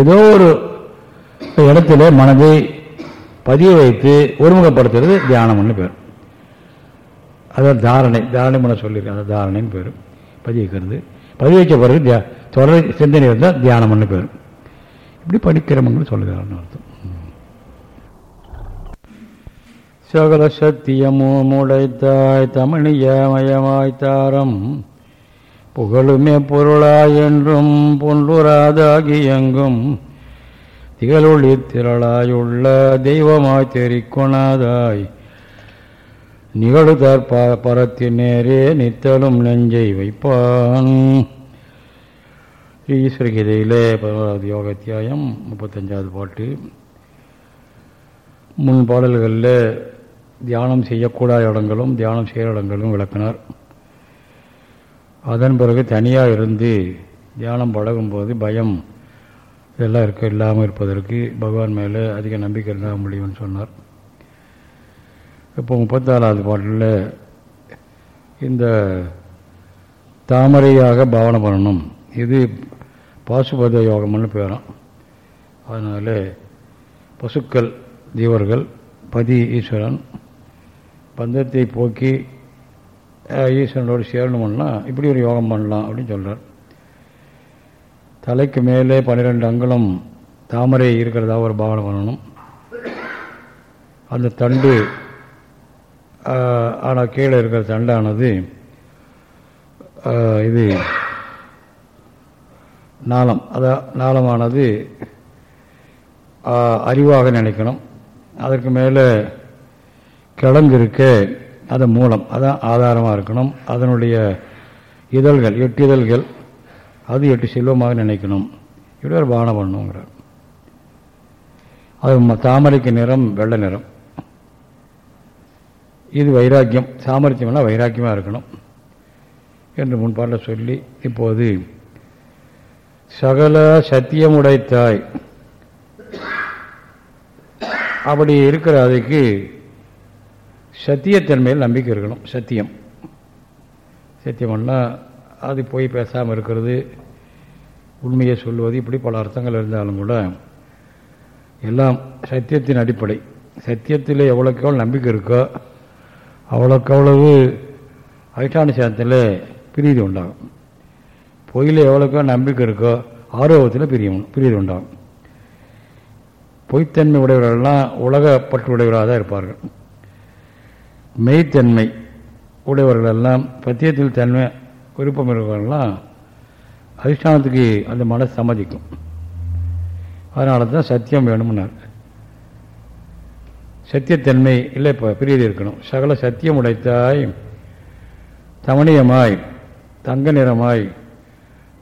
ஏதோ ஒரு இடத்துல மனதை பதிய வைத்து ஒருமுகப்படுத்துறது தியானம்னு பேர். அதான் தாரணை தாரணை பண்ண சொல்லியிருக்கேன் அந்த தாரணைன்னு பேர். பதிய வைக்கிறது. பதிய வைக்க பிறகு தொடர் சிந்தனை இருந்தால் தியானம்னு பேர். இப்படி படிக்கிறவங்க சொல்லுகிறான்னு அர்த்தம். சகல சத்தியமும் உடைத்தாய் தமிழியமயமாய் தாரம் புகழுமே பொருளாய் என்றும் பொன்றுராதாகி எங்கும் திகழொளி திரளாயுள்ள தெய்வமாய் தெரிக்கொணாதாய். நிகழுதற் ப பரத்தின் நேரே நித்தலும் நெஞ்சை வைப்பான். ஈஸ்வரகீதையிலே பதினோராவது யோகாத்தியாயம் முப்பத்தஞ்சாவது பாட்டு. முன் பாடல்களில் தியானம் செய்யக்கூடாத இடங்களும் தியானம் செய்கிற இடங்களும் விளக்கினார். அதன் பிறகு தனியாக இருந்து தியானம் பழகும்போது பயம் இதெல்லாம் இருக்க இல்லாமல் இருப்பதற்கு பகவான் மேலே அதிக நம்பிக்கை இருந்தால் முடியும்னு சொன்னார். இப்போ முப்பத்தாறாவது பாட்டில் இந்த தாமரையாக பாவனை பண்ணணும். இது பாசுபத யோகம்னு பேரும். அதனால் பசுக்கள் தீவர்கள் பதி ஈஸ்வரன் பந்தத்தை போக்கி ஈஸ்வரனோடு சேரணும்னா இப்படி ஒரு யோகம் பண்ணலாம் அப்படின்னு சொல்கிறார் தலைக்கு மேலே பன்னிரெண்டு அங்குலம் தாமரை இருக்கிறதா ஒரு பாவனை பண்ணணும். அந்த தண்டு ஆனால் கீழே இருக்கிற தண்டானது இது நாளம். அதான் நாளமானது அறிவாக நினைக்கணும். அதற்கு மேலே கிழங்கு இருக்க அது மூலம் அதான் ஆதாரமாக இருக்கணும். அதனுடைய இதழ்கள் எட்டு இதழ்கள் அது எட்டு செல்வமாக நினைக்கணும். இப்படி ஒரு பானம் பண்ணுங்கிறார். அது தாமரைக்கு நிறம் வெள்ளை நிறம். இது வைராக்கியம். சாமர்த்தியம்னா வைராக்கியமாக இருக்கணும். என்று முன்பாட்டில் சொல்லி இப்போது சகல சத்தியமுடைத்தாய் அப்படி இருக்கிற அதுக்கு சத்தியத்தன்மையில் நம்பிக்கை இருக்கணும் சத்தியம். சத்தியம்னா அது போய் பேசாமல் இருக்கிறது உண்மையை சொல்லுவது இப்படி பல அர்த்தங்கள் இருந்தாலும் கூட எல்லாம் சத்தியத்தின் அடிப்படை. சத்தியத்தில் எவ்வளோக்கு எவ்வளோ நம்பிக்கை இருக்கோ அவ்வளோக்கு அவ்வளவு அதிஷ்டான சேதத்தில் பிரீதி உண்டாகும். பொய்யில் எவ்வளோக்கோ நம்பிக்கை இருக்கோ ஆரோக்கியத்தில் பிரியம் பிரீதி உண்டாகும். பொய்த்தன்மை உடையவர்கள்லாம் உலகப்பற்று உடையவராக தான் இருப்பார்கள். மெய்த்தன்மை உடையவர்களெல்லாம் பத்தியத்தில் தன்மை விருப்பம் இருப்பவர்கள்லாம் அதிஷ்டானத்துக்கு அந்த மனசு சம்மதிக்கும். அதனால தான் சத்தியம் வேணும்னார். சத்தியத்தன்மை இல்லை இப்போ பிரியதி இருக்கணும். சகல சத்தியம் உடைத்தாய் தமணியமாய் தங்க நிறமாய்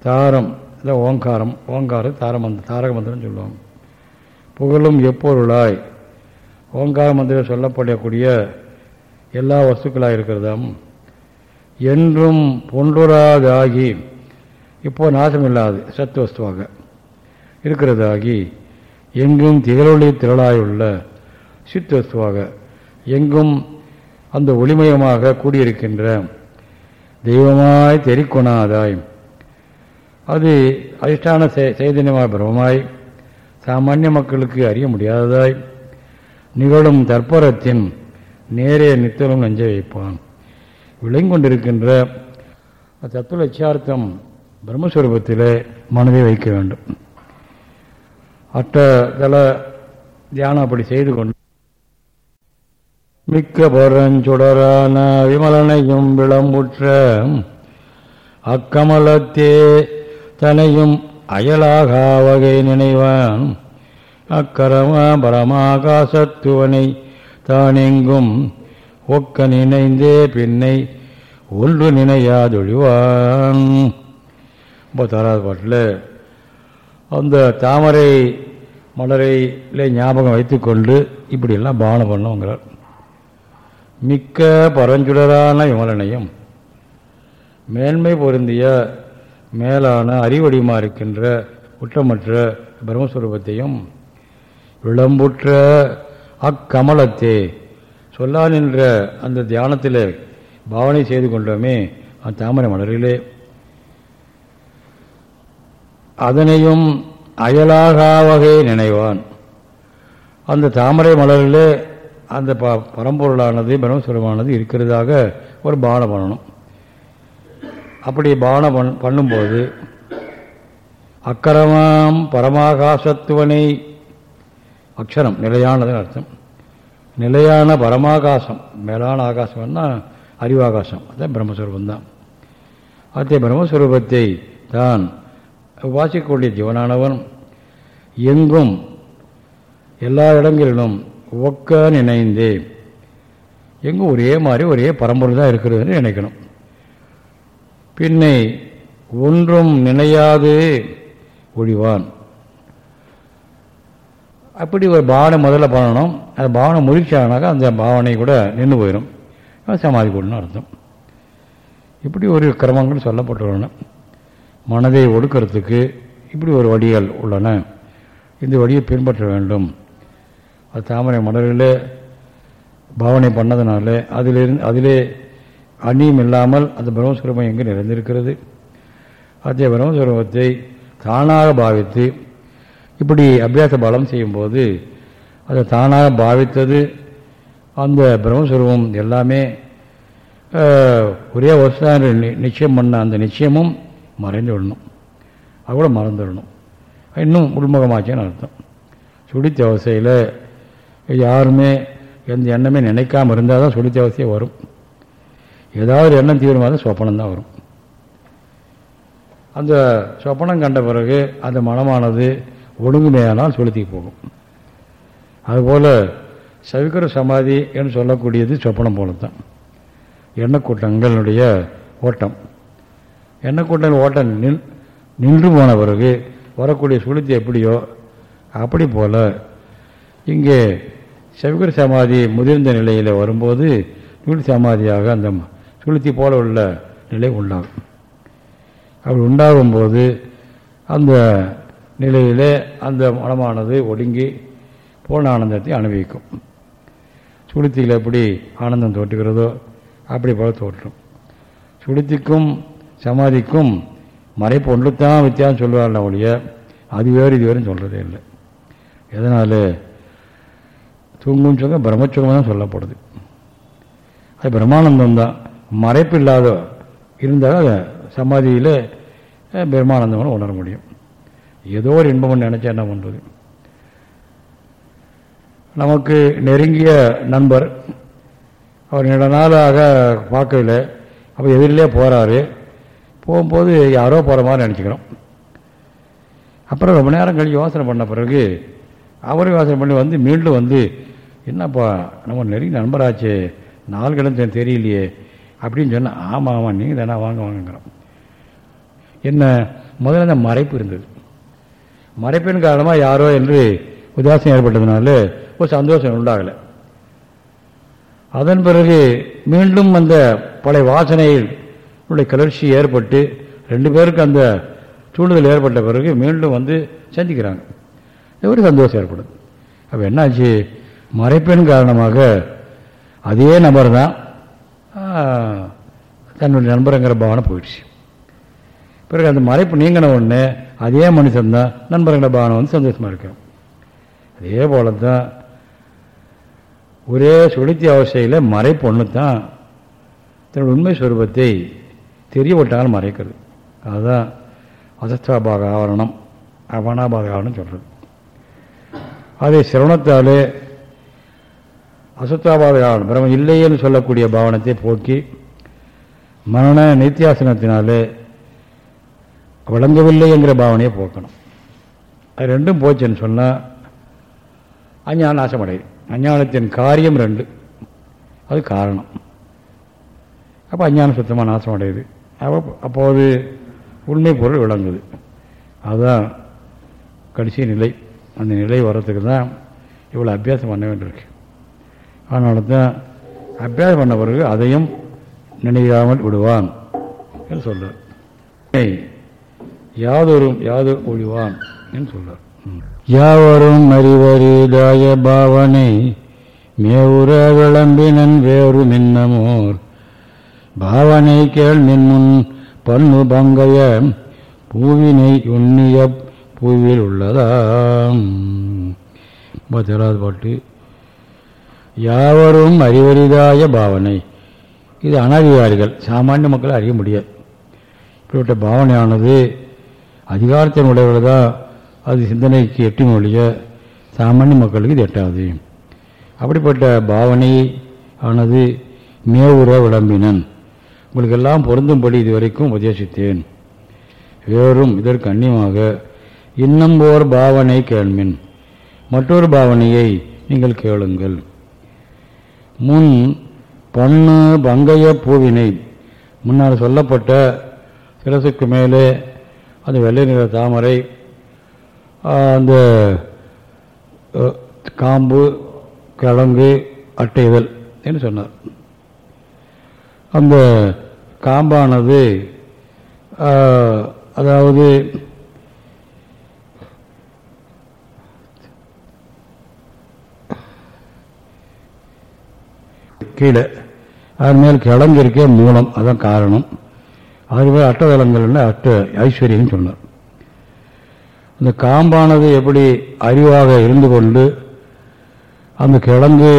தாரம் இல்லை ஓங்காரம் ஓங்காரம் தாரமந்த தாரக மந்திரம் சொல்லுவாங்க. புகழும் எப்பொருளாய். ஓங்கார மந்திரம் சொல்லப்படக்கூடிய எல்லா வஸ்துக்களாக இருக்கிறதாம். என்றும் ஒன்றுராதாகி இப்போது நாசம் நாசமில்லாது சத்து வஸ்துவாக இருக்கிறதாகி எங்கும் திகழொளி திரளாயுள்ள சித்து வஸ்துவாக எங்கும் அந்த ஒளிமயமாக கூடியிருக்கின்ற தெய்வமாய் தெரிக்கொணாதாய் அது அதிஷ்டான சைதன்யமாய் பிரமமாய் சாமானிய மக்களுக்கு அறிய முடியாததாய் நிகழும் தற்பரத்தின் நேரே நித்தலும் நஞ்ச வைப்பான். விளங்கொண்டிருக்கின்ற தத்துவ லட்சியார்த்தம் பிரம்மஸ்வரூபத்தில் மனதை வைக்க வேண்டும். அட்ட தல தியானம் அப்படி செய்து கொண்டு மிக்க பரஞ்சுடரான விமலனையும் விளம்புற்ற அக்கமலத்தே தனையும் அயலாக வகை நினைவான். அக்கரம பரமாகாசத்துவனை தானெங்கும் ஒக்க நினைந்தே பின்னை ஒன்று நினையாதொழிவான். இப்போ தராது பாட்டில் அந்த தாமரை மலரையில் ஞாபகம் வைத்துக்கொண்டு இப்படியெல்லாம் பானம் பண்ணுங்கிறார் மிக்க பரஞ்சுடரான விமலனையும் மேன்மை பொருந்திய மேலான அறிவடிமா இருக்கின்ற குற்றமற்ற பிரம்மஸ்வரூபத்தையும் விளம்புற்ற அக்கமலத்தே. சொல்லா நின்ற அந்த தியானத்தில் பாவனை செய்து கொண்டோமே அந்த தாமரை மலரிலே. அதனையும் அயலாக வகை நினைவான். அந்த தாமரை மலரிலே அந்த ப பரம்பொருளானது பிரம்மஸ்வரமானது இருக்கிறதாக ஒரு பானம் பண்ணணும். அப்படி பானம் பண் பண்ணும்போது அக்கரமாம் பரமாகாசத்துவனை அக்ஷரம் நிலையானதுன்னு அர்த்தம். நிலையான பரமாகாசம் மேலான ஆகாசம்னா அறிவாகாசம். அதுதான் பிரம்மஸ்வரூபம் தான் அத்தகைய பிரம்மஸ்வரூபத்தை தான் வாசிக்கக்கூடிய ஜீவனானவன் எங்கும் எல்லா இடங்களிலும் ஒக்க நினைந்தே எங்கும் ஒரே மாதிரி ஒரே பரம்பொருள் தான் இருக்கிறதுன்னு நினைக்கணும். பின்னை ஒன்றும் நினையாது ஒழிவான். அப்படி ஒரு பாவனை முதல்ல பண்ணணும். அந்த பாவனை முயற்சியானாக்கா அந்த பாவனை கூட நின்று போயிடும் சமாதி கூடணும் அர்த்தம். இப்படி ஒரு கிரமங்கள் சொல்லப்பட்டுள்ளன. மனதை ஒடுக்கிறதுக்கு இப்படி ஒரு வழிகள் உள்ளன. இந்த வழியை பின்பற்ற வேண்டும். அது தாமரை மலரில் பாவனை பண்ணதுனால அதிலிருந்து அதிலே அந்நியம் இல்லாமல் அந்த பிரம்மஸ்வரூபம் எங்கே நிறைந்திருக்கிறது? அதே பிரம்மஸ்வரூபத்தை தானாக பாவித்து இப்படி அபியாச பலம் செய்யும்போது அதை தானாக பாவித்தது. அந்த பிரம்மஸ்வரூபம் எல்லாமே ஒரே வருஷம் நிச்சயம் பண்ண அந்த நிச்சயமும் மறைந்து விடணும். அது கூட மறந்துடணும் இன்னும் உள்முகமாச்சேன்னு அர்த்தம். சுடித்த அவசையில் யாருமே எந்த எண்ணமே நினைக்காமல் இருந்தால் தான் சுடித்த அவசியம் வரும். ஏதாவது எண்ணம் தீவிரமாக தான் சொப்பனம் தான் வரும். அந்த சொப்பனம் கண்ட பிறகு அந்த மனமானது ஒழுங்குமையானால் செலுத்திக்கு போகும். அதுபோல் சவிக்கிற சமாதி என்று சொல்லக்கூடியது சொப்பனம் போல தான் எண்ணக்கூட்டங்களுடைய ஓட்டம். எண்ணக்கூட்டங்கள் ஓட்டம் நின் நின்று போன பிறகு வரக்கூடிய சுளுத்தி எப்படியோ அப்படி போல இங்கே செவிகர சமாதி முதிர்ந்த நிலையில் வரும்போது நூல் சமாதியாக அந்த சுளுத்தி போல உள்ள நிலை உண்டாகும். அப்படி உண்டாகும்போது அந்த நிலையிலே அந்த மனமானது ஒடுங்கி பூர்ண ஆனந்தத்தை அனுபவிக்கும். சுளுத்தியில் எப்படி ஆனந்தம் தோற்றுகிறதோ அப்படி போல தோற்றும். சுளுத்திக்கும் சமாதிக்கும் மறைப்பு ஒன்று தான் வித்தியாசம் சொல்லுவார்கள் ஒழிய அது வேறு இது சொல்கிறதே இல்லை. எதனால்? தூங்கும் சுகம் பிரம்மச்சுகம் தான் சொல்லப்படுது. அது பிரம்மானந்தம் தான் மறைப்பு இல்லாத இருந்தால் சமாதியில் பிரம்மானந்தம்னு உணர முடியும். ஏதோ ஒரு இன்பம்னு நினச்சா என்ன பண்ணுறது நமக்கு நெருங்கிய நண்பர் அவர் நீண்ட நாளாக பார்க்கல அப்போ எதிரிலே போகிறாரு போகும்போது யாரோ போகிற மாதிரி நினச்சிக்கிறோம். அப்புறம் ரொம்ப நேரம் கழிச்சு யோசனை பண்ண பிறகு அவரும் யோசனை பண்ணி வந்து மீண்டும் வந்து என்னப்பா நம்ம நெருங்கி நண்பராச்சு நாலு கிடம் தெரியலையே அப்படின்னு சொன்னால் ஆமாம் ஆமாம் நீங்கள் தானே வாங்க வாங்குங்கிறோம். என்ன முதல்ல அந்த மறைப்பு இருந்தது. மறைப்பின் காரணமாக யாரோ என்று உதாசம் ஏற்பட்டதுனால ஒரு சந்தோஷம் உண்டாகலை. அதன் பிறகு மீண்டும் அந்த பழைய வாசனையில் உள்ள கிளர்ச்சி ஏற்பட்டு ரெண்டு பேருக்கு அந்த சூழ்நிலை ஏற்பட்ட பிறகு மீண்டும் வந்து சந்திக்கிறாங்க. ஒரு சந்தோஷம் ஏற்படுது. அப்போ என்னாச்சு? மறைப்பின் காரணமாக அதே நபர் தான் தன்னுடைய நண்பருங்கிற பாவனை போயிடுச்சு. பிறகு அந்த மறைப்பு நீங்கின உடனே அதே மனுஷன் தான் பானம் வந்து சந்தோஷமாக இருக்கும் அதே போல தான் ஒரே சுழித்தி அவசையில் மறைப்பு ஒன்று தான் தன்னுடைய உண்மை சுரூபத்தை தெரிய விட்டாலும் மறைக்கிறது. அதுதான் அசஸ்தாபாக ஆவரணம் அவனாபாக ஆவரணம் சொல்கிறது அதை சிரவணத்தாலே அசத்தாபாத ஆவணம் பிரம்ம இல்லையேன்னு சொல்லக்கூடிய பாவனத்தை போக்கி மரண நித்தியாசனத்தினாலே விளங்கவில்லை என்கிற பாவனையை போக்கணும். அது ரெண்டும் போச்சுன்னு சொன்னால் அஞ்ஞான நாசமடையுது. அஞ்ஞானத்தின் காரியம் ரெண்டு. அது காரணம். அப்போ அஞ்ஞானம் சுத்தமாக நாசம் அடையுது அப்போ அப்போது உண்மை பொருள் விளங்குது. அதுதான் கடைசி நிலை. அந்த நிலை வர்றதுக்கு தான் இவ்வளோ அபியாசம் பண்ண வேண்டியிருக்கு. அதனால தான் அபியாசம் பண்ண பிறகு அதையும் நினைவாமல் விடுவான் என்று சொல்றார். யாதொரும் யாதொரு ஒழிவான் என்று சொல்றார். யாவரும் அறிவரிதாய பாவனை மேவுற விளம்பினன் வேறு மின்னமோர். பாவனை கேள் மின்முன் பன்னு பங்கைய பூவினை உண்ணிய பூவில் உள்ளதாம். பத்திராது பாட்டு. யாவரும் அறிவறிதாய பாவனை. இது அனாதிகாரிகள் சாமானிய மக்கள் அறிய முடியாது. இப்படிப்பட்ட பாவனையானது அதிகாரத்தின் உடையவர்கள் தான் அது சிந்தனைக்கு எட்டும் ஒழிய சாமானிய மக்களுக்கு இது எட்டாது. அப்படிப்பட்ட பாவனை ஆனது மேவுற விளம்பினன். உங்களுக்கெல்லாம் பொருந்தும்படி இதுவரைக்கும் உபதேசித்தேன். வேறும் இதற்கு அந்நியமாக இன்னும் ஓர் பாவனை கேள்மின். மற்றொரு பாவனையை நீங்கள் கேளுங்கள். முன் பண்ணு பங்கைய பூவினை. முன்னால் சொல்லப்பட்ட சிரசுக்கு மேலே அந்த வெள்ளை நிற தாமரை அந்த காம்பு கிழங்கு அட்டைதல் என்று சொன்னார். அந்த காம்பானது அதாவது கீழே அது மேல் கிழங்கு இருக்கே மூலம் அதான் காரணம். அதுவே அட்டதலங்கள்னு அட்ட ஐஸ்வர்யம் சொன்னார். அந்த காம்பானது எப்படி அறிவாக இருந்து கொண்டு அந்த கிழங்கு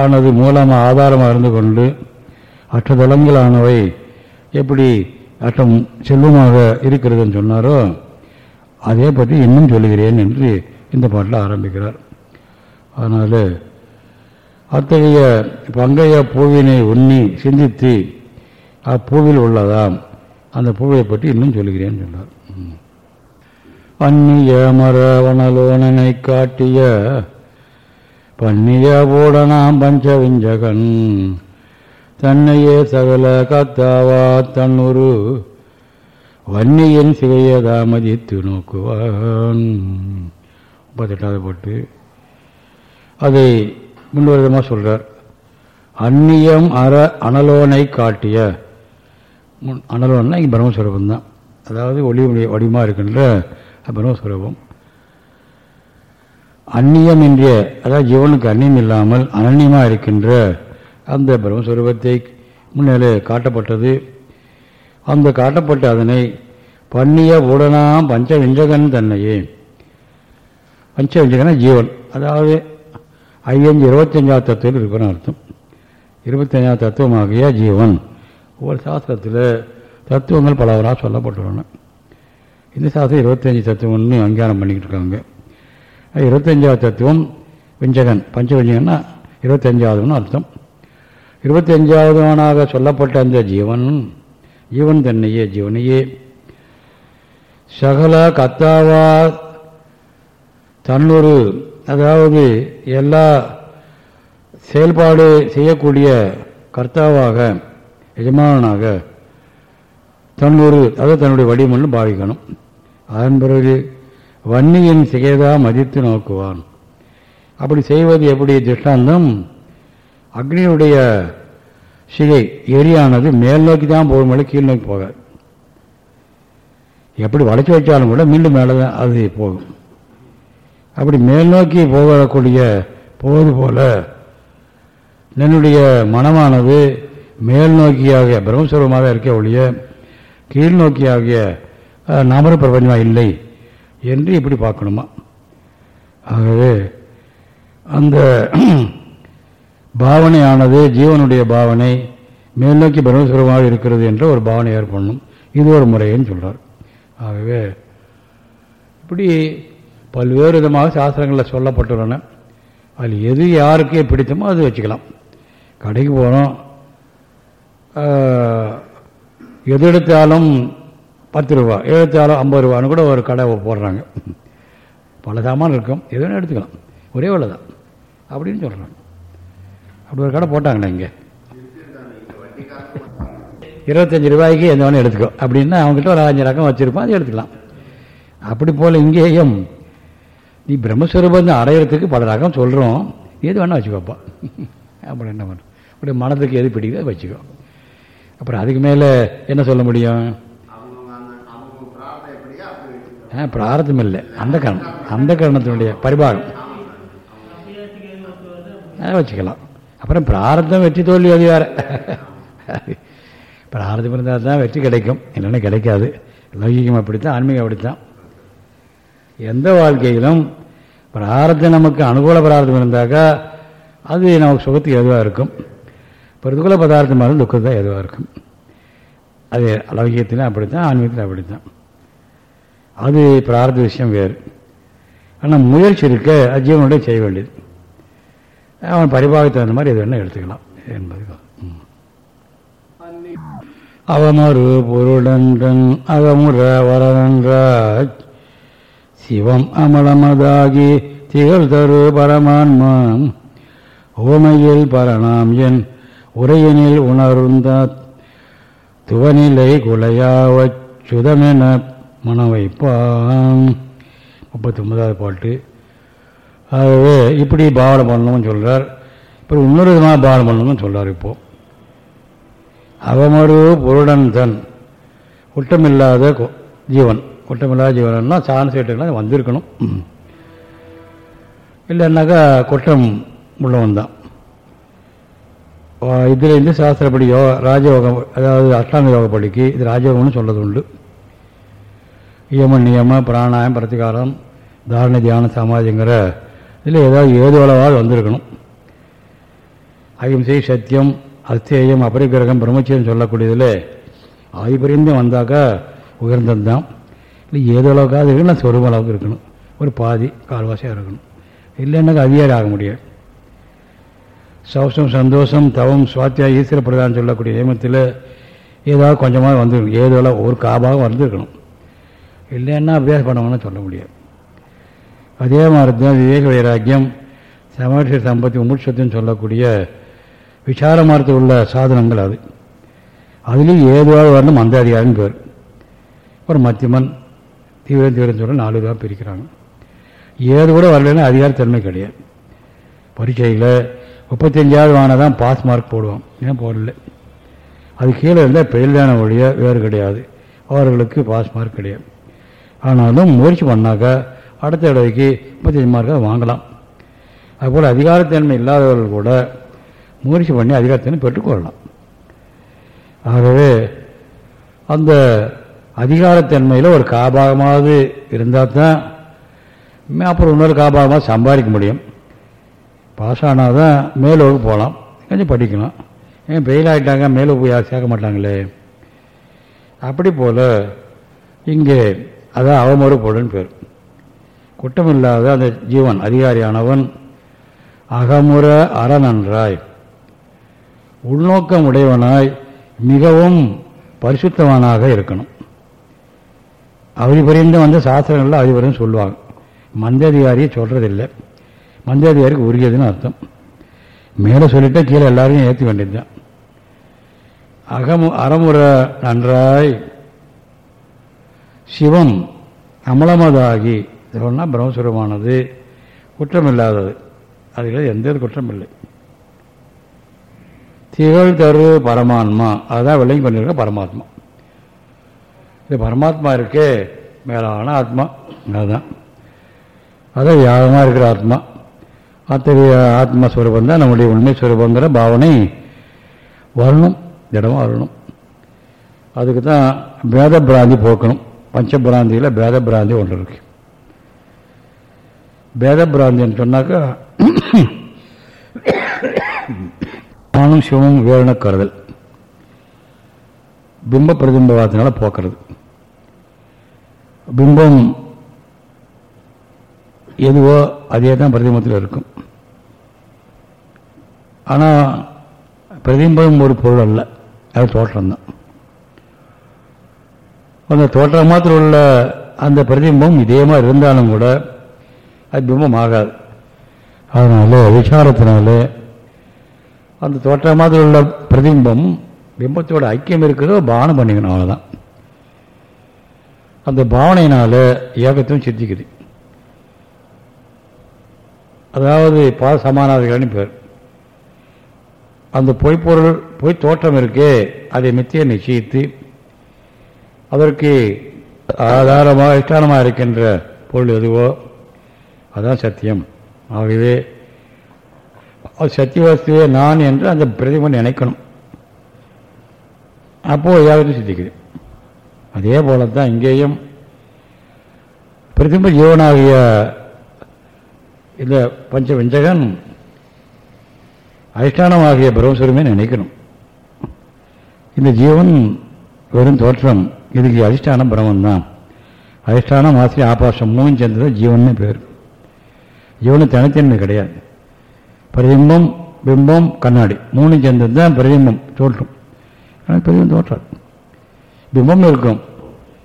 ஆனது மூலமாக ஆதாரமாக இருந்து கொண்டு அட்டதலங்களானவை எப்படி அட்டம் செல்வமாக இருக்கிறதுன்னு சொன்னாரோ அதே பற்றி இன்னும் சொல்லுகிறேன் என்று இந்த பாட்டில் ஆரம்பிக்கிறார். அதனால் அத்தகைய பங்கைய பூவினை உண்ணி சிந்தித்து அப்பூவில் உள்ளதாம். அந்த புகழை பற்றி இன்னும் சொல்லுகிறேன்னு சொன்னார் அந்நிய மரவணலோனனை காட்டிய பன்னிய பூடனாம் பஞ்சவிஞ்சகன் தன்னையே சகல காத்தாவா தன்னுரு வன்னியின் சிவையதா தாமதித்து நோக்குவான். முப்பத்தெட்டாவது போட்டு அதை முன்வரதமாக சொல்கிறார் அந்நியம் அற அனலோனை காட்டிய அனலோன்னா இங்கே பிரம்மஸ்வரூபம் தான். அதாவது ஒளி வடிவமாக இருக்கின்ற பிரம்மஸ்வரூபம். அந்நியம் என்ற அதாவது ஜீவனுக்கு அந்நியம் இல்லாமல் அனன்யமாக இருக்கின்ற அந்த பிரம்மஸ்வரூபத்தை முன்னிலே காட்டப்பட்டது. அந்த காட்டப்பட்ட அதனை பண்ணிய உடனாம் பஞ்ச விஞ்சகன் தன்னையே. பஞ்ச விஞ்சகன ஜீவன். அதாவது ஐயஞ்சு இருபத்தஞ்சாவது தத்துவத்தில் இருக்கிற அர்த்தம். இருபத்தஞ்சாவது தத்துவமாகிய ஜீவன். ஒவ்வொரு சாஸ்திரத்தில் தத்துவங்கள் பலவராக சொல்லப்பட்டுள்ளன. இந்த சாஸ்திரம் இருபத்தஞ்சு தத்துவம்னு அங்கீகாரம் பண்ணிக்கிட்டு இருக்காங்க. இருபத்தஞ்சாவது தத்துவம் விஞ்சகன் பஞ்சவிஞ்சகன்னா இருபத்தஞ்சாவதுன்னு அர்த்தம். இருபத்தஞ்சாவதுவனாக சொல்லப்பட்ட அந்த ஜீவன் ஜீவன் தன்னையே ஜீவனையே. சகல கத்தாவா தன்னொரு அதாவது எல்லா செயல்பாடு செய்யக்கூடிய கர்த்தாவாக எஜமானனாக தன்னொரு அதாவது தன்னுடைய வடிவம்னு பாவிக்கணும். அதன் பிறகு வன்னியின் சிகைதா மதித்து நோக்குவான். அப்படி செய்வது எப்படி திஷ்டாந்தம் அக்னியுடைய சிகை எரியானது மேல் நோக்கி தான் போகும் மேலே கீழ் நோக்கி போகாது. எப்படி வளைச்சி வச்சாலும் கூட மீண்டும் மேலே தான் அது போகும். அப்படி மேல் நோக்கி போகக்கூடிய போவது போல என்னுடைய மனமானது மேல் நோக்கியாக பிரம்மஸ்வரூபமாக இருக்க ஒழிய கீழ் நோக்கியாகிய நாமர பிரபஞ்சமாக இல்லை என்று இப்படி பார்க்கணுமா? ஆகவே அந்த பாவனையானது ஜீவனுடைய பாவனை மேல் நோக்கி பிரம்மஸ்வரமாக இருக்கிறது என்ற ஒரு பாவனை ஏற்படணும். இது ஒரு முறைன்னு சொல்கிறார் ஆகவே இப்படி பல்வேறு விதமாக சாஸ்திரங்களில் சொல்லப்பட்டுள்ளன. அதில் எது யாருக்கு பிடித்தமோ அது வச்சுக்கலாம். கடைக்கு போகிறோம் எது எடுத்தாலும் பத்து ரூபா எது எடுத்தாலும் ஐம்பது ரூபான்னு கூட ஒரு கடை போடுறாங்க. பல சாமான் இருக்கும். எது வேணும் எடுத்துக்கலாம். ஒரே வேலை தான். அப்படின்னு சொல்கிறாங்க அப்படி ஒரு கடை போட்டாங்கண்ணா இங்கே. இருபத்தஞ்சி ரூபாய்க்கு எந்த வேணும் எடுத்துக்கோ. அப்படின்னா அவங்ககிட்ட ஒரு அஞ்சு ரகம் வச்சுருப்பான் அது எடுத்துக்கலாம். அப்படி போல் இங்கேயும் நீ பிரம்மஸ்வரூபம் அடையிறதுக்கு பல ரகம் சொல்கிறோம் எது வேணால் வச்சுக்கோப்பா. அப்புறம் என்ன பண்ணுறோம் அப்படி மனதுக்கு எது பிடிக்குதோ வச்சுக்கோ. அப்புறம் அதுக்கு மேலே என்ன சொல்ல முடியும்? ஆ பிரார்த்தம் இல்லை. அந்த கரணம் அந்த கரணத்தினுடைய பரிபாகம். வச்சுக்கலாம். அப்புறம் பிரார்த்தம் வெற்றி தோல்வி அது வேற பிரார்த்தம் இருந்தால் தான் வெற்றி கிடைக்கும். இல்லைன்னா கிடைக்காது. லௌகிகம் அப்படித்தான் ஆன்மீகம் அப்படித்தான். எந்த வாழ்க்கையிலும் பிரார்த்தம் நமக்கு அனுகூல பிரார்த்தம் இருந்தாக்கா அது நமக்கு சுகத்துக்கு எதுவாக இருக்கும். பிரதிகூல பதார்த்தமாக இருந்தால் துக்கம் தான் எதுவாக இருக்கும்? அது லௌகியத்திலும் அப்படித்தான் ஆன்மீகத்திலும் அப்படித்தான். அது பிரார்த்த விஷயம் வேறு. ஆனால் முயற்சி இருக்க அஜீவனுடைய செய்ய வேண்டியது. அவன் பரிபாகத்துக்கு தகுந்த மாதிரி எது வேணால் எடுத்துக்கலாம் என்பது. அவமறு பொருளன்றன் அகமுற வரனன்றாய் சிவம் அமலமதாகி திகழ் தரு பரமான்மாம். ஓமையில் பரணாம் என் உரையினில் உணர்ந்த துவநிலை குலையாவச் சுதமென மன வைப்பான் முப்பத்தி ஒன்பதாவது பாட்டு. ஆகவே இப்படி பாவனை பண்ணணும்னு சொல்கிறார் இப்போ இன்னொரு விதமாக பாவனை பண்ணணும்னு சொல்கிறார் இப்போது அவமரு பொருடன் தன் குட்டமில்லாத ஜீவன். குட்டமில்லாத ஜீவனா சாண சேட்டுகள்லாம் வந்திருக்கணும். இல்லைன்னாக்கா குற்றம் உள்ளவன் தான். இதில் இருந்து சாஸ்திரப்படி யோ ராஜயோகம் அதாவது அஷ்டாங்க யோகப்படிக்கு இது ராஜயோகம்னு சொல்கிறது உண்டு யம நியம பிராணாயம் பிரத்திகாரம் தாரண தியான சமாதிங்கிற இதில் ஏதாவது ஏதுவளவாக வந்திருக்கணும். அகிம்சை சத்தியம் அஸ்தேயம் அபரிகிரகம் பிரம்மச்சரியம் சொல்லக்கூடியதில் ஆதிபரிந்தம் வந்தாக்கா உயர்ந்தது தான் இல்லை ஏதோ அளவுக்காக இருக்கணும் சொரும அளவுக்கு இருக்கணும். ஒரு பாதி கால்வாசியாக இருக்கணும். இல்லைன்னாக்கா அதிகாரி ஆக முடியாது. சௌசம் சந்தோஷம் தவம் சுவாத்தியா ஈஸ்வர பிரதானம் சொல்லக்கூடிய நியமத்தில் ஏதாவது கொஞ்சமாக வந்துருக்கும் ஏதோ ஒரு காபாக வந்துருக்கணும். இல்லைன்னா அபியாசம் பண்ணவங்கன்னு சொல்ல முடியாது. அதே மாதிரி தான் விவேக வைராக்கியம் சமாட்சி சம்பத்தி உமுட்சத்துன்னு சொல்லக்கூடிய விசாரமார்த்து உள்ள சாதனங்கள் அது. அதுலேயும் ஏதுவாக வரணும் அந்த அதிகாரம் பேர். அப்புறம் மத்தியமன் தீவிரம் தீவிரம் சொல்ல நாலு இதாக பிரிக்கிறாங்க. ஏது கூட வரலன்னா அதிகாரத்தன்மை கிடையாது. பரீட்சையில் முப்பத்தஞ்சாவது வாங்கினா பாஸ் மார்க் போடுவோம். ஏன் போடல? அது கீழே இருந்தால் பெயில்தான ஒழிய வேறு கிடையாது. அவர்களுக்கு பாஸ் மார்க் கிடையாது. ஆனாலும் முயற்சி பண்ணாக்கா அடுத்த தடவைக்கு முப்பத்தஞ்சு மார்க்காக வாங்கலாம். அதுபோல் அதிகாரத்தன்மை இல்லாதவர்கள் கூட முயற்சி பண்ணி அதிகாரத்தன்மை பெற்றுக்கொள்ளலாம் ஆகவே அந்த அதிகாரத்தன்மையில் ஒரு காபாகமாவது இருந்தால் தான் அப்புறம் இன்னொரு காபாகமாக சம்பாதிக்க முடியும். பாஸ் ஆனால் தான் மேலோக்கு போகலாம். கொஞ்சம் படிக்கலாம். ஏன் ஃபெயில் ஆகிட்டாங்க மேலே போய் யாரும் சேர்க்க மாட்டாங்களே? அப்படி போல் இங்கே அதான் அவமறு பொருள்னு பேர். குற்றமில்லாத அந்த ஜீவன் அதிகாரியானவன் அகமுற அறநன்றாய். உள்நோக்கம் உடையவனாய் மிகவும் பரிசுத்தவனாக இருக்கணும். அவதி வந்த சாஸ்திரங்களில் அதிபரின்னு சொல்லுவாங்க. மந்த அதிகாரியை சொல்கிறதில்லை மந்ததிகாரிக்கு உரியதுன்னு அர்த்தம். மேலே சொல்லிட்டா கீழே எல்லாரையும் ஏற்றி வேண்டியது தான். அகமு அறமுறை நன்றாய். சிவம் அமலமதாகி. சொன்னால் பிரம்மசுரமானது. குற்றமில்லாதது. அதில் எந்த குற்றம் இல்லை திகழ் தரு பரமாத்மா. அதுதான் விளங்கி பண்ணியிருக்க பரமாத்மா. இது பரமாத்மா இருக்கே மேலான ஆத்மா. அதுதான். அதான் யாகமாக இருக்கிற ஆத்மா. அத்தகைய ஆத்மஸ்வரூபம் தான் நம்முடைய உண்மை ஸ்வரூபங்கிற பாவனை வரணும் திடமாக வரணும். அதுக்கு தான் பேத பிராந்தி போக்கணும். பஞ்சபிராந்தியில் பேத பிராந்தி ஒன்று இருக்கு. பேத பிராந்தின்னு சொன்னாக்கா நானும் சிவமும் வேறுன கருதல். பிம்ப பிரதிம்பவாதத்தினால போக்குறது. பிம்பம் எதுவோ அதே தான் பிரதிபத்தில் இருக்கும். ஆனால் பிரதிபம் ஒரு பொருள் அல்ல. அது தோற்றம்தான். அந்த தோற்றம் மாத்திரம் உள்ள அந்த பிரதிபம் இதே மாதிரி இருந்தாலும் கூட அது பிம்பம் ஆகாது. அதனால விசாரத்தினால அந்த தோற்ற மாதிரி உள்ள பிரதிம்பம் பிம்பத்தோட ஐக்கியம் இருக்கிறதோ பானம் பண்ணிக்கணும் அவ்வளோதான் அந்த பாவனையினால ஏகத்தையும் சித்திக்குது. அதாவது பாத சமானாதிகள்னு பேர். அந்த பொய்ப்பொருள் பொய் தோற்றம் இருக்கே அதை மித்திய நிச்சயித்து அதற்கு ஆதாரமாக அதிஷ்டானமாக இருக்கின்ற பொருள் எதுவோ அதான் சத்தியம். ஆகவே அது சத்தியவஸ்துவே நான் என்று அந்த பிரதிபன் நினைக்கணும். அப்போது ஏதாவது சித்திக்குது. அதே போல தான் இங்கேயும் பிரதிப ஜீவனாகிய இந்த பஞ்ச விஞ்சகன் அதிஷ்டானமாகிய பிரம்மஸ்வரமே நினைக்கணும். இந்த ஜீவன் வெறும் தோற்றம். இதுக்கு அதிஷ்டானம் பிரம்மன்தான் அதிஷ்டானம் ஆசிரிய ஆபாசம். மூணு சேர்ந்தது ஜீவன்னு பேர். ஜீவனு தனித்தன்மை கிடையாது. பிரதிம்பம் பிம்பம் கண்ணாடி. மூணு சேர்ந்தது தான் பிரதிம்பம் தோற்றும். ஆனால் பிரதிபம் தோற்றாது. பிம்பம் இருக்கும்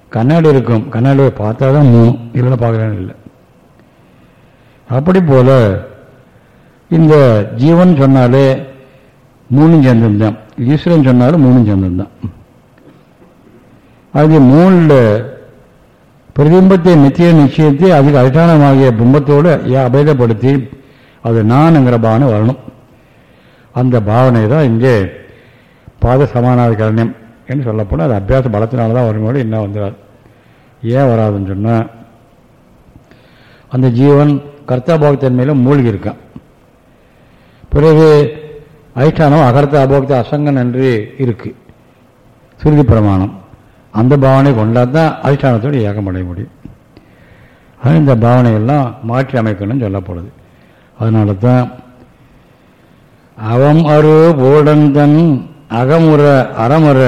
கண்ணாடி இருக்கும். கண்ணாடியை பார்த்தா தான் மூணு இல்லைன்னா பார்க்குறாங்க இல்லை. அப்படி போல இந்த ஜீவன் சொன்னாலே மூணும் சேர்ந்திருந்தான். ஈஸ்வரன் சொன்னாலும் மூணும் சேர்ந்திருந்தான். அது மூணில் பிரதிம்பத்தை நித்திய நிச்சயத்தை அதுக்கு அதிஷ்டானமாகிய பிம்பத்தோடு அபேதப்படுத்தி அது நான்ங்கிற பாவனை வரணும். அந்த பாவனை தான் இங்கே பாத சமானாதிகரண்யம் என்று சொல்லப்போனால் அது அபியாச பலத்தினால தான் வரும்போது என்ன வந்துடாது. ஏன் வராதுன்னு சொன்னால் அந்த ஜீவன் கர்த்தாபோகத்தன்மையில் மூழ்கி இருக்கான் பிறகு அதிஷ்டானம் அகர்த்த அபோக்த அசங்கன் என்று இருக்கு. சுருதி பிரமாணம். அந்த பாவனை கொண்டால் தான் அதிஷ்டானத்தோடு ஏகம் அடைய முடியும். அது இந்த பாவனையெல்லாம் மாற்றி அமைக்கணும்னு சொல்லப்படுது. அதனால தான் அவம் அரு போடந்தன் அகமுற அறமுற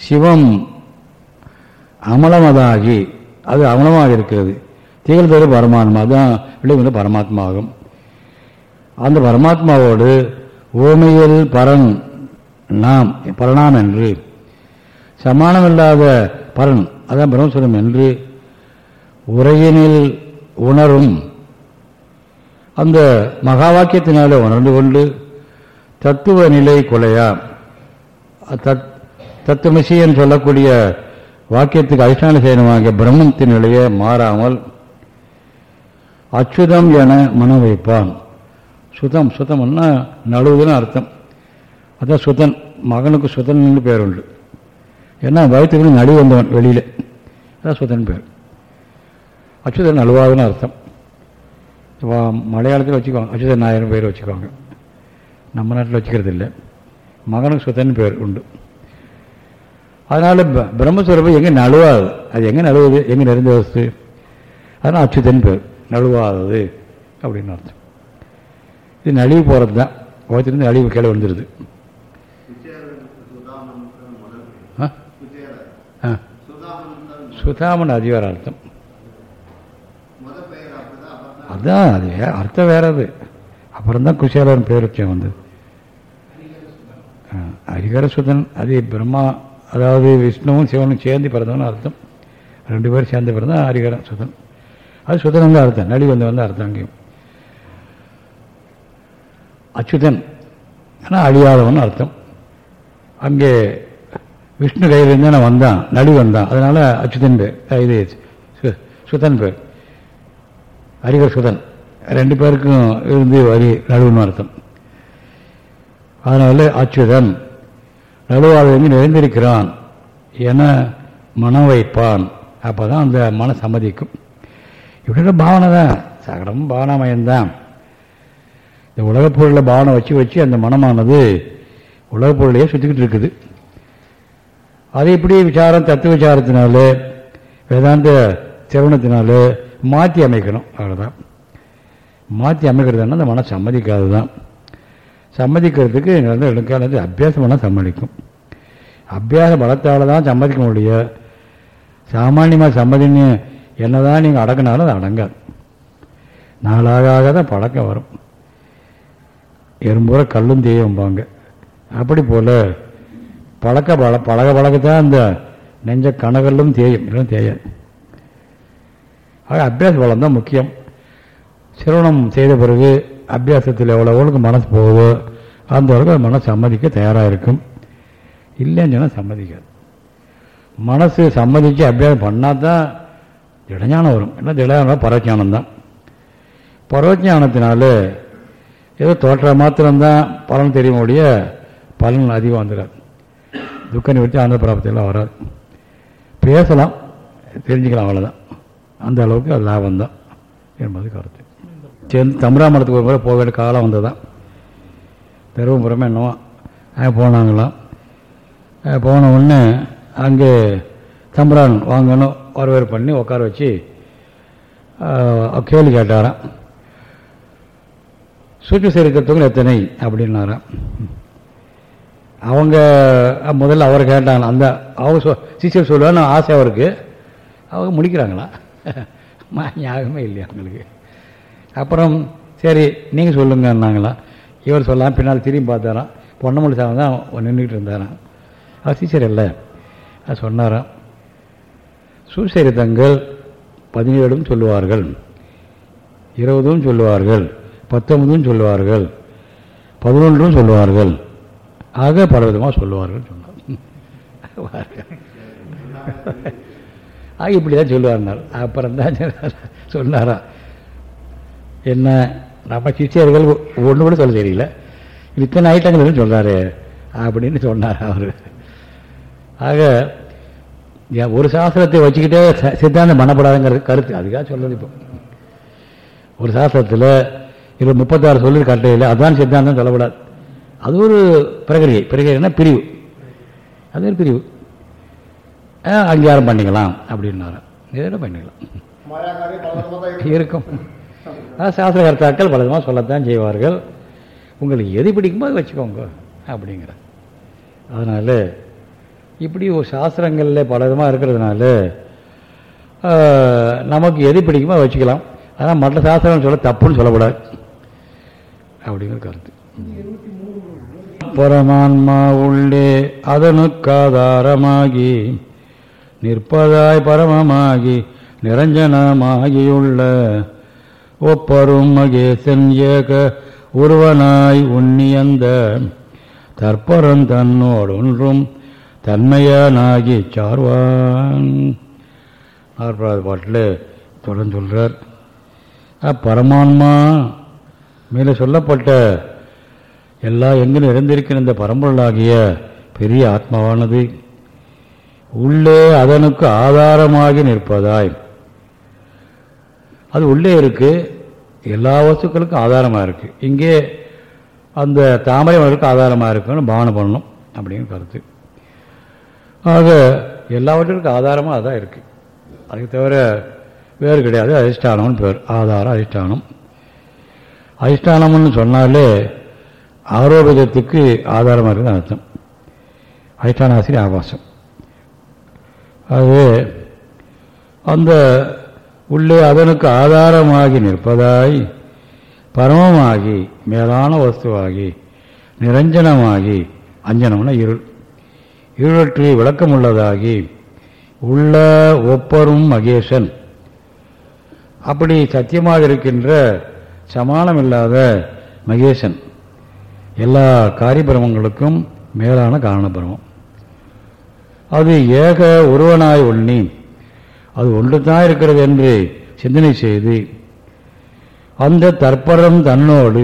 சிவம் அமலமதாகி அது அமலமாக இருக்கிறது. திகழ் தரு பரமாத்மா தான் விளைவு பரமாத்மா ஆகும் அந்த பரமாத்மாவோடு ஓமையில் பரன் நாம் பரணாம் என்று சமானமில்லாத பரன் அதான் பிரம்மசுரம் என்று உரையினில் உணரும். அந்த மகா வாக்கியத்தினாலே உணர்ந்து கொண்டு தத்துவ நிலை கொலையா தத் தத்துவமிசி என்று சொல்லக்கூடிய வாக்கியத்துக்கு அதிஷ்டான செய்யணுமாங்க பிரம்மத்தின் நிலையை மாறாமல் அச்சுதம் என மனம் வைப்பான் சுதம் சுதம்னா நழுவுதுன்னு அர்த்தம். அதான் சுதன் மகனுக்கு சுதன் பேர் உண்டு. ஏன்னா வயிற்றுக்கு நழுவு வந்தவன் வெளியில். அதான் சுதன் பேர். அச்சுதன் நழுவாதுன்னு அர்த்தம். இப்போ மலையாளத்தில் வச்சுக்குவாங்க அச்சுதன் நாயர் பேர் வச்சுக்குவாங்க நம்ம நாட்டில் வச்சுக்கிறது இல்லை மகனுக்கு சுத்தன் பேர் உண்டு. அதனால் ப- பிரம்மஸ்வரூபம் எங்கே நழுவாது? அது எங்கே நழுவுது? எங்கே நிறைந்த வஸ்து அதனால் அச்சுதன் பேர். நழுவாதது அப்படின்னு அர்த்தம். இது நழுவி போகிறது தான் கோபத்திலிருந்து நழுவு கீழே வந்துடுது ஆ? ஆ. சுதாமன் அர்த்தம். அதுதான் அது வே- அர்த்தம் வேற அது அப்புறம் தான் குஷேலன் பேர் வச்சேன் வந்து ஹரிகர சுதன் அது பிரம்மா அதாவது விஷ்ணுவும் சிவனும் சேர்ந்து பிறந்தவன் அர்த்தம். ரெண்டு பேரும் சேர்ந்து பிறந்தா ஹரிகர சுதன் அது சுதன் தான் அர்த்தம். நடி வந்தவன் தான் அர்த்தம் அங்கேயும். அச்சுதன். ஆனால் அழியாதவன் அர்த்தம். அங்கே விஷ்ணு கையிலிருந்து நான் வந்தான். நடி வந்தான் அதனால அச்சுதன் பேர். இது சு- சுதன் பேர். அரிகர் சுதன். ரெண்டு பேருக்கும் இருந்து வரி நடுவுன்னு அர்த்தம். அதனால அச்சுதன். நடுவாதவங்க நிறைந்திருக்கிறான் என மனம் வைப்பான் அப்போ தான் அந்த மன சம்மதிக்கும். இப்படி பாவனை தான் சகலமும் பாவனாமயம்தான். இந்த உலகப் பொருளை பாவனை வச்சு வச்சு அந்த மனமானது உலகப் பொருளையே சுற்றிக்கிட்டு இருக்குது. அது இப்படி விசாரம் தத்துவ விசாரத்தினால வேதாந்த சிரவணத்தினால மாற்றி அமைக்கணும். அவ்வளோதான் மாற்றி அமைக்கிறதுனா அந்த மனம் சம்மதிக்காது தான் சம்மதிக்கிறதுக்கு நடந்த இடங்காலத்து அபியாசம் பண்ணால் சம்மதிக்கும். அபியாச பலத்தால் தான் சம்மதிக்க முடியும். சாமானியமாக சம்மதின்னு என்னதான் நீங்கள் அடங்கினாலும் அது அடங்காது. நாளாக ஆக தான் பழக்கம் வரும். எறும்புற கல்லும் தேயும்பாங்க. அப்படி போல பழக்க பழ பழக பழக்கத்தான் அந்த நெஞ்ச கணகல்லும் தேயும். இல்லைன்னா தேயாது. ஆக அபியாச பலம் தான் முக்கியம். சிரவணம் செய்த பிறகு அபியாசத்தில் எவ்வளோ மனசு போகுதோ அந்த அளவுக்கு அது மனசு சம்மதிக்க தயாராக இருக்கும். இல்லைன்னு சொன்னால் சம்மதிக்காது. மனசு சம்மதிச்சு அபியாசம் பண்ணால் தான் திடஞானம் வரும். என்ன திடஞானம் பரவஞானம் தான் பரவஞானத்தினால ஏதோ தோற்ற மாத்திரம்தான் பலன் தெரியும் ஒழிய பலன் அதிகம் வந்துடாது துக்க நிவர்த்தி ஆனந்த பிராப்தியெல்லாம் வராது. பேசலாம் தெரிஞ்சுக்கலாம் அவ்வளோதான் அந்த அளவுக்கு அது லாபம் தான் என்பது கருத்து. சேர்ந்து தம்பராமரத்துக்கு ஒரு முறை போக வேண்டிய காலம் வந்தது தான் தருமபுரமே என்னவோ அங்கே போனாங்களாம். போன உடனே அங்கே தம்பரான் வாங்கணும். வரவேற்பு பண்ணி உட்கார வச்சு கேள்வி கேட்டாராம். சூட்ச சரித்திரத்துக்கு எத்தனை? அப்படின்னாராம் அவங்க முதல்ல அவர் கேட்டாங்க. அந்த அவங்க சொ சிஷியர் சொல்லுவான்னு ஆசை அவருக்கு. அவங்க முடிக்கிறாங்களா ஞாபகமே இல்லையா அவங்களுக்கு? அப்புறம் சரி நீங்கள் சொல்லுங்கன்னாங்களா. இவர் சொல்லலாம் பின்னால் திரும்பி பார்த்தாராம். பொன்னமல்லி சாமி தான் நின்றுக்கிட்டு இருந்தாராம். அவர் டீச்சர் இல்லை. அது சொன்னாராம். சுசரித்தங்கள் பதினேழும் சொல்லுவார்கள். இருபதும் சொல்லுவார்கள். பத்தொன்பதும் சொல்லுவார்கள். பதினொன்றும் சொல்லுவார்கள். ஆக பல விதமாக சொல்லுவார்கள் சொன்னார். ஆக இப்படி தான் சொல்லுவார்னார் அப்புறம் தான் சொன்னாரா? என்ன? நம்ம சிஷியர்கள் ஒன்று கூட சொல்ல தெரியல. இத்தனை ஐட்டங்கள் சொல்கிறாரு அப்படின்னு சொன்னார் அவர். ஆக ஒரு சாஸ்திரத்தை வச்சுக்கிட்டே சித்தாந்தம் பண்ணப்படாதுங்கிறது கருத்து. அதுக்காக சொல்றது இப்போ. ஒரு சாஸ்திரத்தில் இது முப்பத்தாறு சொல்லி கட்டையில் அதான் சித்தாந்தம் சொல்லப்படாது. அது ஒரு பிரகிரியை. பிரகிரினா பிரிவு. அது ஒரு பிரிவு. அங்கீகாரம் பண்ணிக்கலாம் அப்படின்னாரு. இதெல்லாம் பண்ணிக்கலாம். இருக்கும். சாஸ்திர கர்த்தாக்கள் பலவிதமாக சொல்லத்தான் செய்வார்கள். உங்களுக்கு எது பிடிக்குமோ அதை வச்சுக்கோங்க. அப்படிங்கிற அதனால் இப்படி ஒரு சாஸ்திரங்களில் பல விதமாக இருக்கிறதுனால நமக்கு எது பிடிக்குமோ வச்சுக்கலாம். ஆனால் மற்ற சாஸ்திரம் சொல்ல தப்புன்னு சொல்லக்கூடாது. அப்படிங்கிற கருத்து. பரமான்மா உள்ளே அதனுக்காதாரமாகி நிற்பதாய் பரமமாகி நிரஞ்சனமாகியுள்ள ஒப்பரும் மகேசன் ஏக ஒருவனாய் உன்னியந்த தற்பரம் தன்னோடொன்றும் தன்மையானாகி சார்வான். நாற்பதாவது பாட்டில் தொடர்ந்து சொல்கிறார் பரமான்மா மேலே சொல்லப்பட்ட எல்லா எங்கும் நிறைந்திருக்கிற இந்த பரம்பொருளாகிய பெரிய ஆத்மாவானது உள்ளே அதனுக்கு ஆதாரமாகி நிற்பதாய். அது உள்ளே இருக்கு எல்லா வஸ்துக்களுக்கும் ஆதாரமாக இருக்குது இங்கே அந்த தாமரை மலருக்கு ஆதாரமாக இருக்குன்னு பாவனை பண்ணணும் அப்படின்னு கருத்து. ஆக எல்லாவற்றிற்கும் ஆதாரமாக அதான் இருக்குது அதுக்கு தவிர வேறு கிடையாது. அதிஷ்டானம்னு பேர். ஆதாரம் அதிஷ்டானம். அதிஷ்டானம்னு சொன்னாலே ஆரோபிதத்துக்கு ஆதாரமாக இருக்குது அர்த்தம். அதிஷ்டானாசிரி ஆபாசம். அது அந்த உள்ளே அதனுக்கு ஆதாரமாகி நிற்பதாய் பரமமாகி மேலான வஸ்துவாகி நிரஞ்சனமாகி அஞ்சனம்னா இருள். ஈழற்று விளக்கமுள்ளதாகி உள்ள ஒப்பரும் மகேசன். அப்படி சத்தியமாக இருக்கின்ற சமானமில்லாத மகேசன். எல்லா காரியபிரமங்களுக்கும் மேலான காரணபிரமம். அது ஏக ஒருவனாய் ஒண்ணி அது ஒன்று தான் இருக்கிறது என்று சிந்தனை செய்து அந்த தற்பரம் தன்னோடு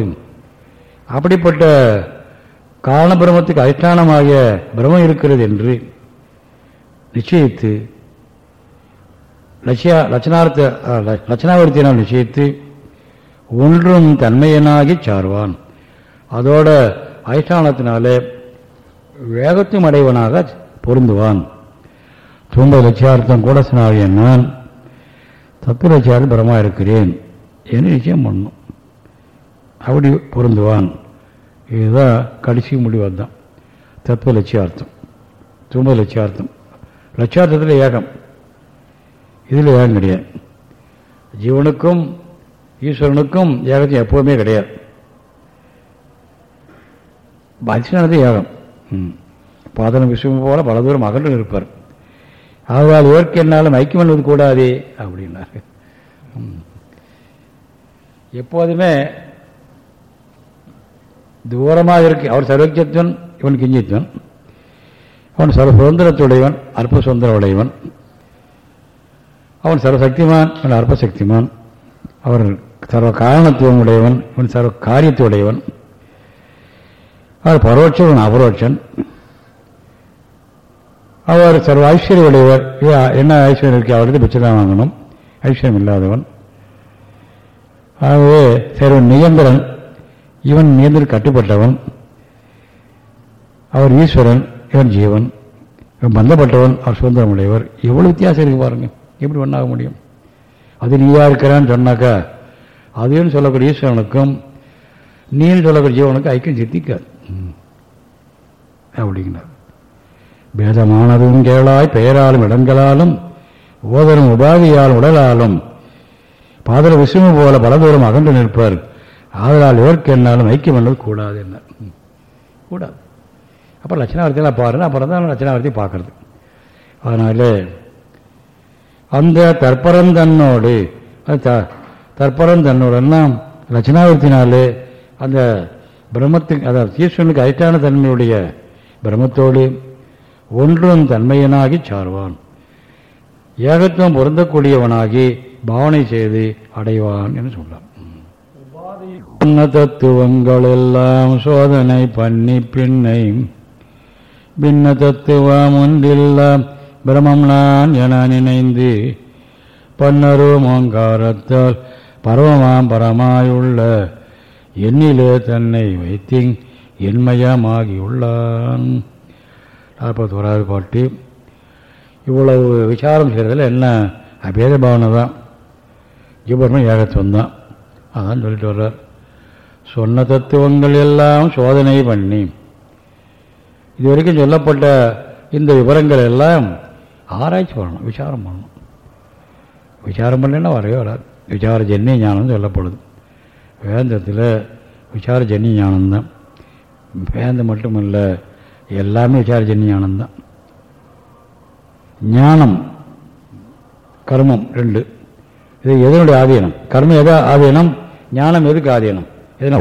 அப்படிப்பட்ட காரணபிரமத்துக்கு அதிஷ்டானமாகிய பிரமம் இருக்கிறது என்று நிச்சயித்து லட்சியா லட்சணார்த்த லட்சணாவர்த்தியினால் நிச்சயித்து ஒன்றும் தன்மையனாகி சார்வான். அதோட அதிஷ்டானத்தினாலே வேகத்தும் அடைவனாக பொருந்துவான். துன்ப லட்சியார்த்தம் கூட சொன்னாகிய நான் தத்துவ லட்சியார்த்தம் பிரமா இருக்கிறேன் என்று நிச்சயம் பண்ணும். அப்படி பொருந்துவான். இதுதான் கடைசி முடிவு அதுதான். தத்துவ லட்சியார்த்தம். துன்ப லட்சியார்த்தம். லட்சியார்த்தத்தில் ஏகம். இதில் ஏகம் கிடையாது. ஜீவனுக்கும் ஈஸ்வரனுக்கும் ஏகத்தையும் எப்போவுமே கிடையாது. அதிஷ்டானது ஏகம். பாதன பாதனம் போல பல தூரம் அகன்று இருப்பார் ஆகையால் இவருக்கு என்னாலும் ஐக்கியம் பண்ணுவது கூடாது அப்படின்னாரு எப்போதுமே தூரமாக இருக்கு அவர் சர்வஜத்துவன் இவன் கிஞ்சித்வன் அவன் சர்வ சுதந்திரத்துடையவன் அற்ப சுதந்திர உடையவன் அவன் சர்வசக்திமான் இவன் அற்பசக்திமான். அவர் சர்வ காரணத்துவம் உடையவன் இவன் சர்வ காரியத்துடையவன் அவர் பரோட்சம் இவன் அபரோட்சன். அவர் சர்வ ஐஸ்வர்ய உடையவர் என்ன ஐஸ்வர்யம் இருக்கு? அவருக்கு பிச்சைதான் வாங்கணும். ஐஸ்வர்யம் இல்லாதவன். ஆகவே சர்வ நியந்திரன் இவன் நியந்திர கட்டுப்பட்டவன். அவர் ஈஸ்வரன் இவன் ஜீவன். இவன் பந்தப்பட்டவன் அவர் சுதந்திரம் உடையவர் வித்தியாசம் இருக்கு பாருங்க. எப்படி ஒன்றாக முடியும்? அது நீயா இருக்கிறான்னு சொன்னாக்கா அதையும் சொல்லக்கூடிய ஈஸ்வரனுக்கும் நீன்னு சொல்லக்கூடிய ஜீவனுக்கும் ஐக்கியம் சித்திக்காது. ம். அப்படிங்கிறார். பேதமானதும் கேளாய் பெயராலும் இடங்களாலும் ஓதரும் உபாதியால் உடலாலும் பாதர விசுமு போல பல தூரம் அகன்று நிற்பார். ஆதலால் எவருக்கு என்னாலும் ஐக்கியம் பண்ணது கூடாது என்ன? கூடாது. அப்புறம் லட்சணாவர்த்தியெல்லாம் பாருங்க அப்புறம் தான் லட்சணாவர்த்தி பார்க்கறது. அதனால அந்த தற்பரந்தன்னோடு அது த- தற்பரம் லட்சணாவர்த்தினாலே அந்த பிரம்மத்துக்கு அதாவது ஈஸ்வரனுக்கு அதிஷ்டான தன்மையுடைய பிரம்மத்தோடு ஒன்றும் தன்மையனாகி சார்வான். ஏகத்துவம் பொருந்தக்கூடியவனாகி பாவனை செய்து அடைவான் என்று சொல்லலாம். உன்ன தத்துவங்கள் எல்லாம் சோதனை பண்ணி பின்னை. பின்ன தத்துவம் ஒன்றில்ல பிரமம் நான் என நினைந்து பன்னரும் ஓங்காரத்தால் பரவமாம் பரமாயுள்ள என்னிலே தன்னை வைத்திங் என்மயமாகியுள்ளான் நாற்பத்தி ஓராவது பாட்டு. இவ்வளவு விசாரம் செய்கிறதுல என்ன அபேத பாவனை தான் ஜீவபர்மன் ஏகத்துவம் தான் அதான் சொல்லிட்டு வர்றார். சொன்ன தத்துவங்கள் எல்லாம் சோதனை பண்ணி இதுவரைக்கும் சொல்லப்பட்ட இந்த விவரங்கள் எல்லாம் ஆராய்ச்சி பண்ணணும் விசாரம் பண்ணணும். விசாரம் பண்ணலைன்னா வரவே வராது. விசார ஜென்னிய ஞானம் சொல்லப்படுது. வேந்தத்தில் விசார ஜென்னி ஞானம்தான் வேந்தம் மட்டுமல்ல எல்லாமே விசார ஜென்னிய ஞானம்தான் ஞானம் கர்மம் ரெண்டு. இது எதனுடைய ஆதீனம்? கர்மம் எதா ஆதீனம்? ஞானம் எதுக்கு ஆதீனம்? எதனா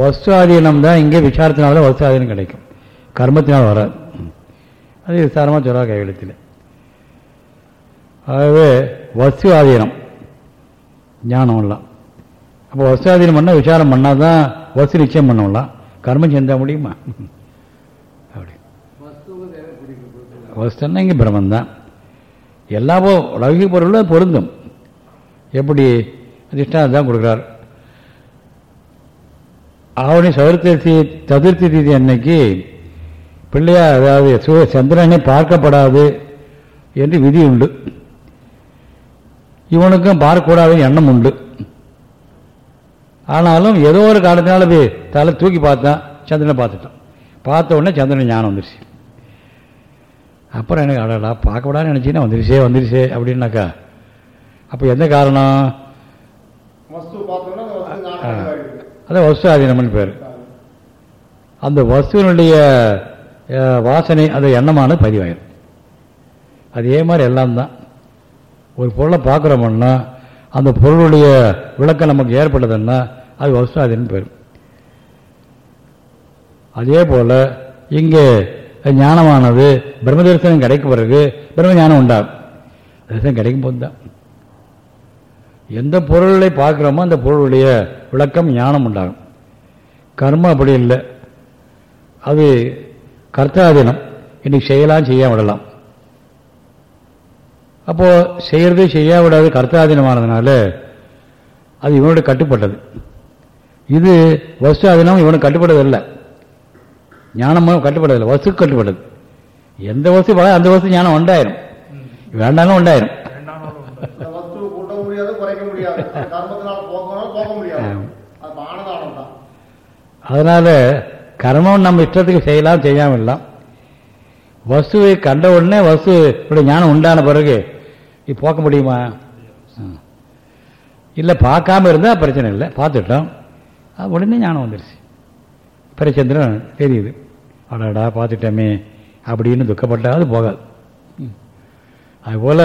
வஸ்து ஆதீனம் தான் இங்கே விசாரத்தினால வஸ்து ஆதீனம் கிடைக்கும். கர்மத்தினால் வராது. அது விசாரமாக சொல்ல கையெழுத்தில். ஆகவே வஸ்து ஆதீனம் ஞானம் எல்லாம் அப்போ வஸ்து ஆதீனம் பண்ணால் விசாரம் பண்ணால் தான் வஸ்து நிச்சயம் பண்ணலாம் கர்மம் செஞ்சால் முடியுமா? அப்படி. வஸ்துன்னா இங்கே பிரம்மந்தான். எல்லா லௌகிக பொருளும் பொருந்தும். எப்படி? திஷ்டாந்தம் தான் கொடுக்குறார். ஆவணி சதுர்த்தி சதுர்த்தி தீதி அன்னைக்கு பிள்ளையா அதாவது சூரிய சந்திரனை பார்க்கப்படாது என்று விதி உண்டு. இவனுக்கும் பார்க்கக்கூடாதுன்னு எண்ணம் உண்டு. ஆனாலும் ஏதோ ஒரு காலத்தினால போய் தலை தூக்கி பார்த்தான் சந்திரனை பார்த்துட்டான். பார்த்த உடனே சந்திரன் ஞானம் வந்துருச்சு. அப்புறம் எனக்கு அடடா பார்க்கக்கூடாதுன்னு நினச்சின்னா வந்துருச்சே வந்துருச்சே அப்படின்னாக்கா அப்போ எந்த காரணம்? அதான் வஸ்து பேர். அந்த வஸ்துவனுடைய வாசனை அந்த எண்ணமான பதிவாயிரும். அதே மாதிரி எல்லாம் தான். ஒரு பொருளை பார்க்குறோம்னா அந்த பொருளுடைய விளக்கம் நமக்கு ஏற்பட்டதுன்னா அது வஸ்து பேர். அதே போல் இங்கே ஞானமானது பிரம்மதர்சனம் கிடைக்கும் பிறகு பிரம்ம ஞானம் உண்டாகும் தரிசனம் கிடைக்கும் போது தான் எந்த பொருளை பார்க்குறோமோ அந்த பொருளுடைய விளக்கம் ஞானம் உண்டாகும். கர்மம் அப்படி இல்லை. அது கர்த்தாதீனம் இன்னைக்கு செய்யலாம் செய்ய விடலாம். அப்போது செய்கிறதே செய்ய விடாது கர்த்தாதீனமானதுனால அது இவனோட கட்டுப்பட்டது. இது வஸ்து ஆதீனம் இவனுக்கு கட்டுப்பட்டது இல்லை ஞானமும் கட்டுப்பட்டதில்லை வஸ்துக்கு கட்டுப்பட்டது. எந்த வசதி பல அந்த வசதி ஞானம் உண்டாயிரும். வேண்டாலும் உண்டாயிரும். அதனால் கர்மம் நம்ம இஷ்டத்துக்கு செய்யலாம் செய்யாமல் இல்லாம் வஸ்துவை கண்ட உடனே வஸ்து இப்படி ஞானம் உண்டான பிறகு இது போக்க முடியுமா? இல்லை பார்க்காம இருந்தால் பிரச்சனை இல்லை. பார்த்துட்டோம். உடனே ஞானம் வந்துருச்சு. பிரச்சந்திரன் தெரியுது. அடாடா பார்த்துட்டோமே. அப்படின்னு துக்கப்பட்டா அது போகாது. அதுபோல்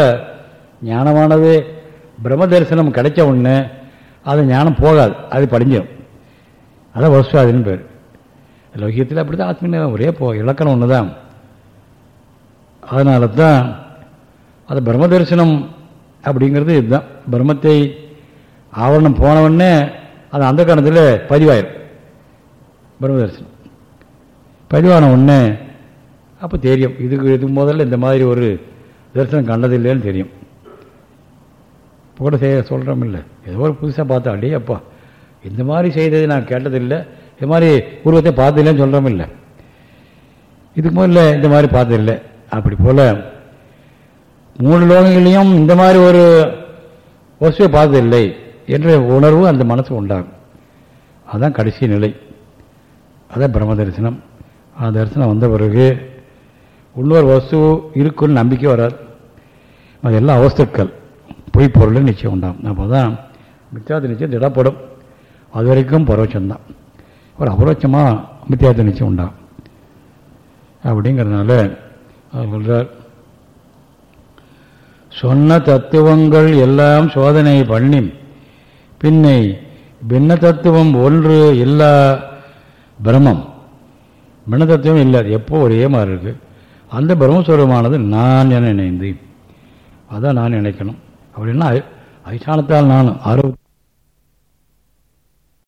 ஞானமானது பிரம்ம தரிசனம் கிடைச்ச உடனே அது ஞானம் போகாது. அது படிஞ்சிடும் அதான் வசுவாதின்னு பேர். லௌகியத்தில் அப்படி தான் ஆத்மீன ஒரே போ இலக்கணம் ஒன்று தான் அதனால தான் அது பிரம்ம தரிசனம் அப்படிங்கிறது இதுதான். பிரம்மத்தை ஆவரணம் போனவுடனே அது அந்த காலத்தில் பதிவாயிரும். பிரம்ம தரிசனம் பதிவான உடனே அப்போ தெரியும். இதுக்கு இது முதல்ல இந்த மாதிரி ஒரு தரிசனம் கண்டதில்லைன்னு தெரியும். கூட செய்ய சொல்கிறோம் இல்லை. ஏதோ ஒரு புதுசாக பார்த்தா அடே அப்பா இந்த மாதிரி செய்தது நான் கேட்டதில்லை. இது மாதிரி உருவத்தை பார்த்ததில்லைன்னு சொல்கிறோம் இல்லை. இதுக்கு முதல்ல இந்த மாதிரி பார்த்ததில்லை. அப்படி போல் மூணு லோகங்களையும் இந்த மாதிரி ஒரு வசுவை பார்த்ததில்லை என்ற உணர்வு அந்த மனசு உண்டாகும். அதுதான் கடைசி நிலை. அதான் பிரம்ம தரிசனம். அந்த தரிசனம் வந்த பிறகு இன்னொரு வசு இருக்குன்னு நம்பிக்கை வராது. அது எல்லாம் அவஸ்துக்கள். பொய் பொருள் நிச்சயம் உண்டாகும். அப்போ தான் மித்தியார்த்த நிச்சயம் திடப்படும். அது வரைக்கும் பரோட்சம்தான். ஒரு அபரோட்சமாக மித்தியார்த்த நிச்சயம் உண்டாகும். அப்படிங்கிறதுனால அவர் சொல்கிறார் சொன்ன தத்துவங்கள் எல்லாம் சோதனை பண்ணி பின்னை பின்ன தத்துவம் ஒன்று இல்லா பிரம்மம். பின்ன தத்துவம் இல்லை எப்போ ஒரே மாதிரி இருக்குது அந்த பிரம்மஸ்வரமானது நான் என நினைந்து அதான் நான் நினைக்கணும். அப்படின்னா அதிஷ்டானத்தால் நான் ஆரோக்கிய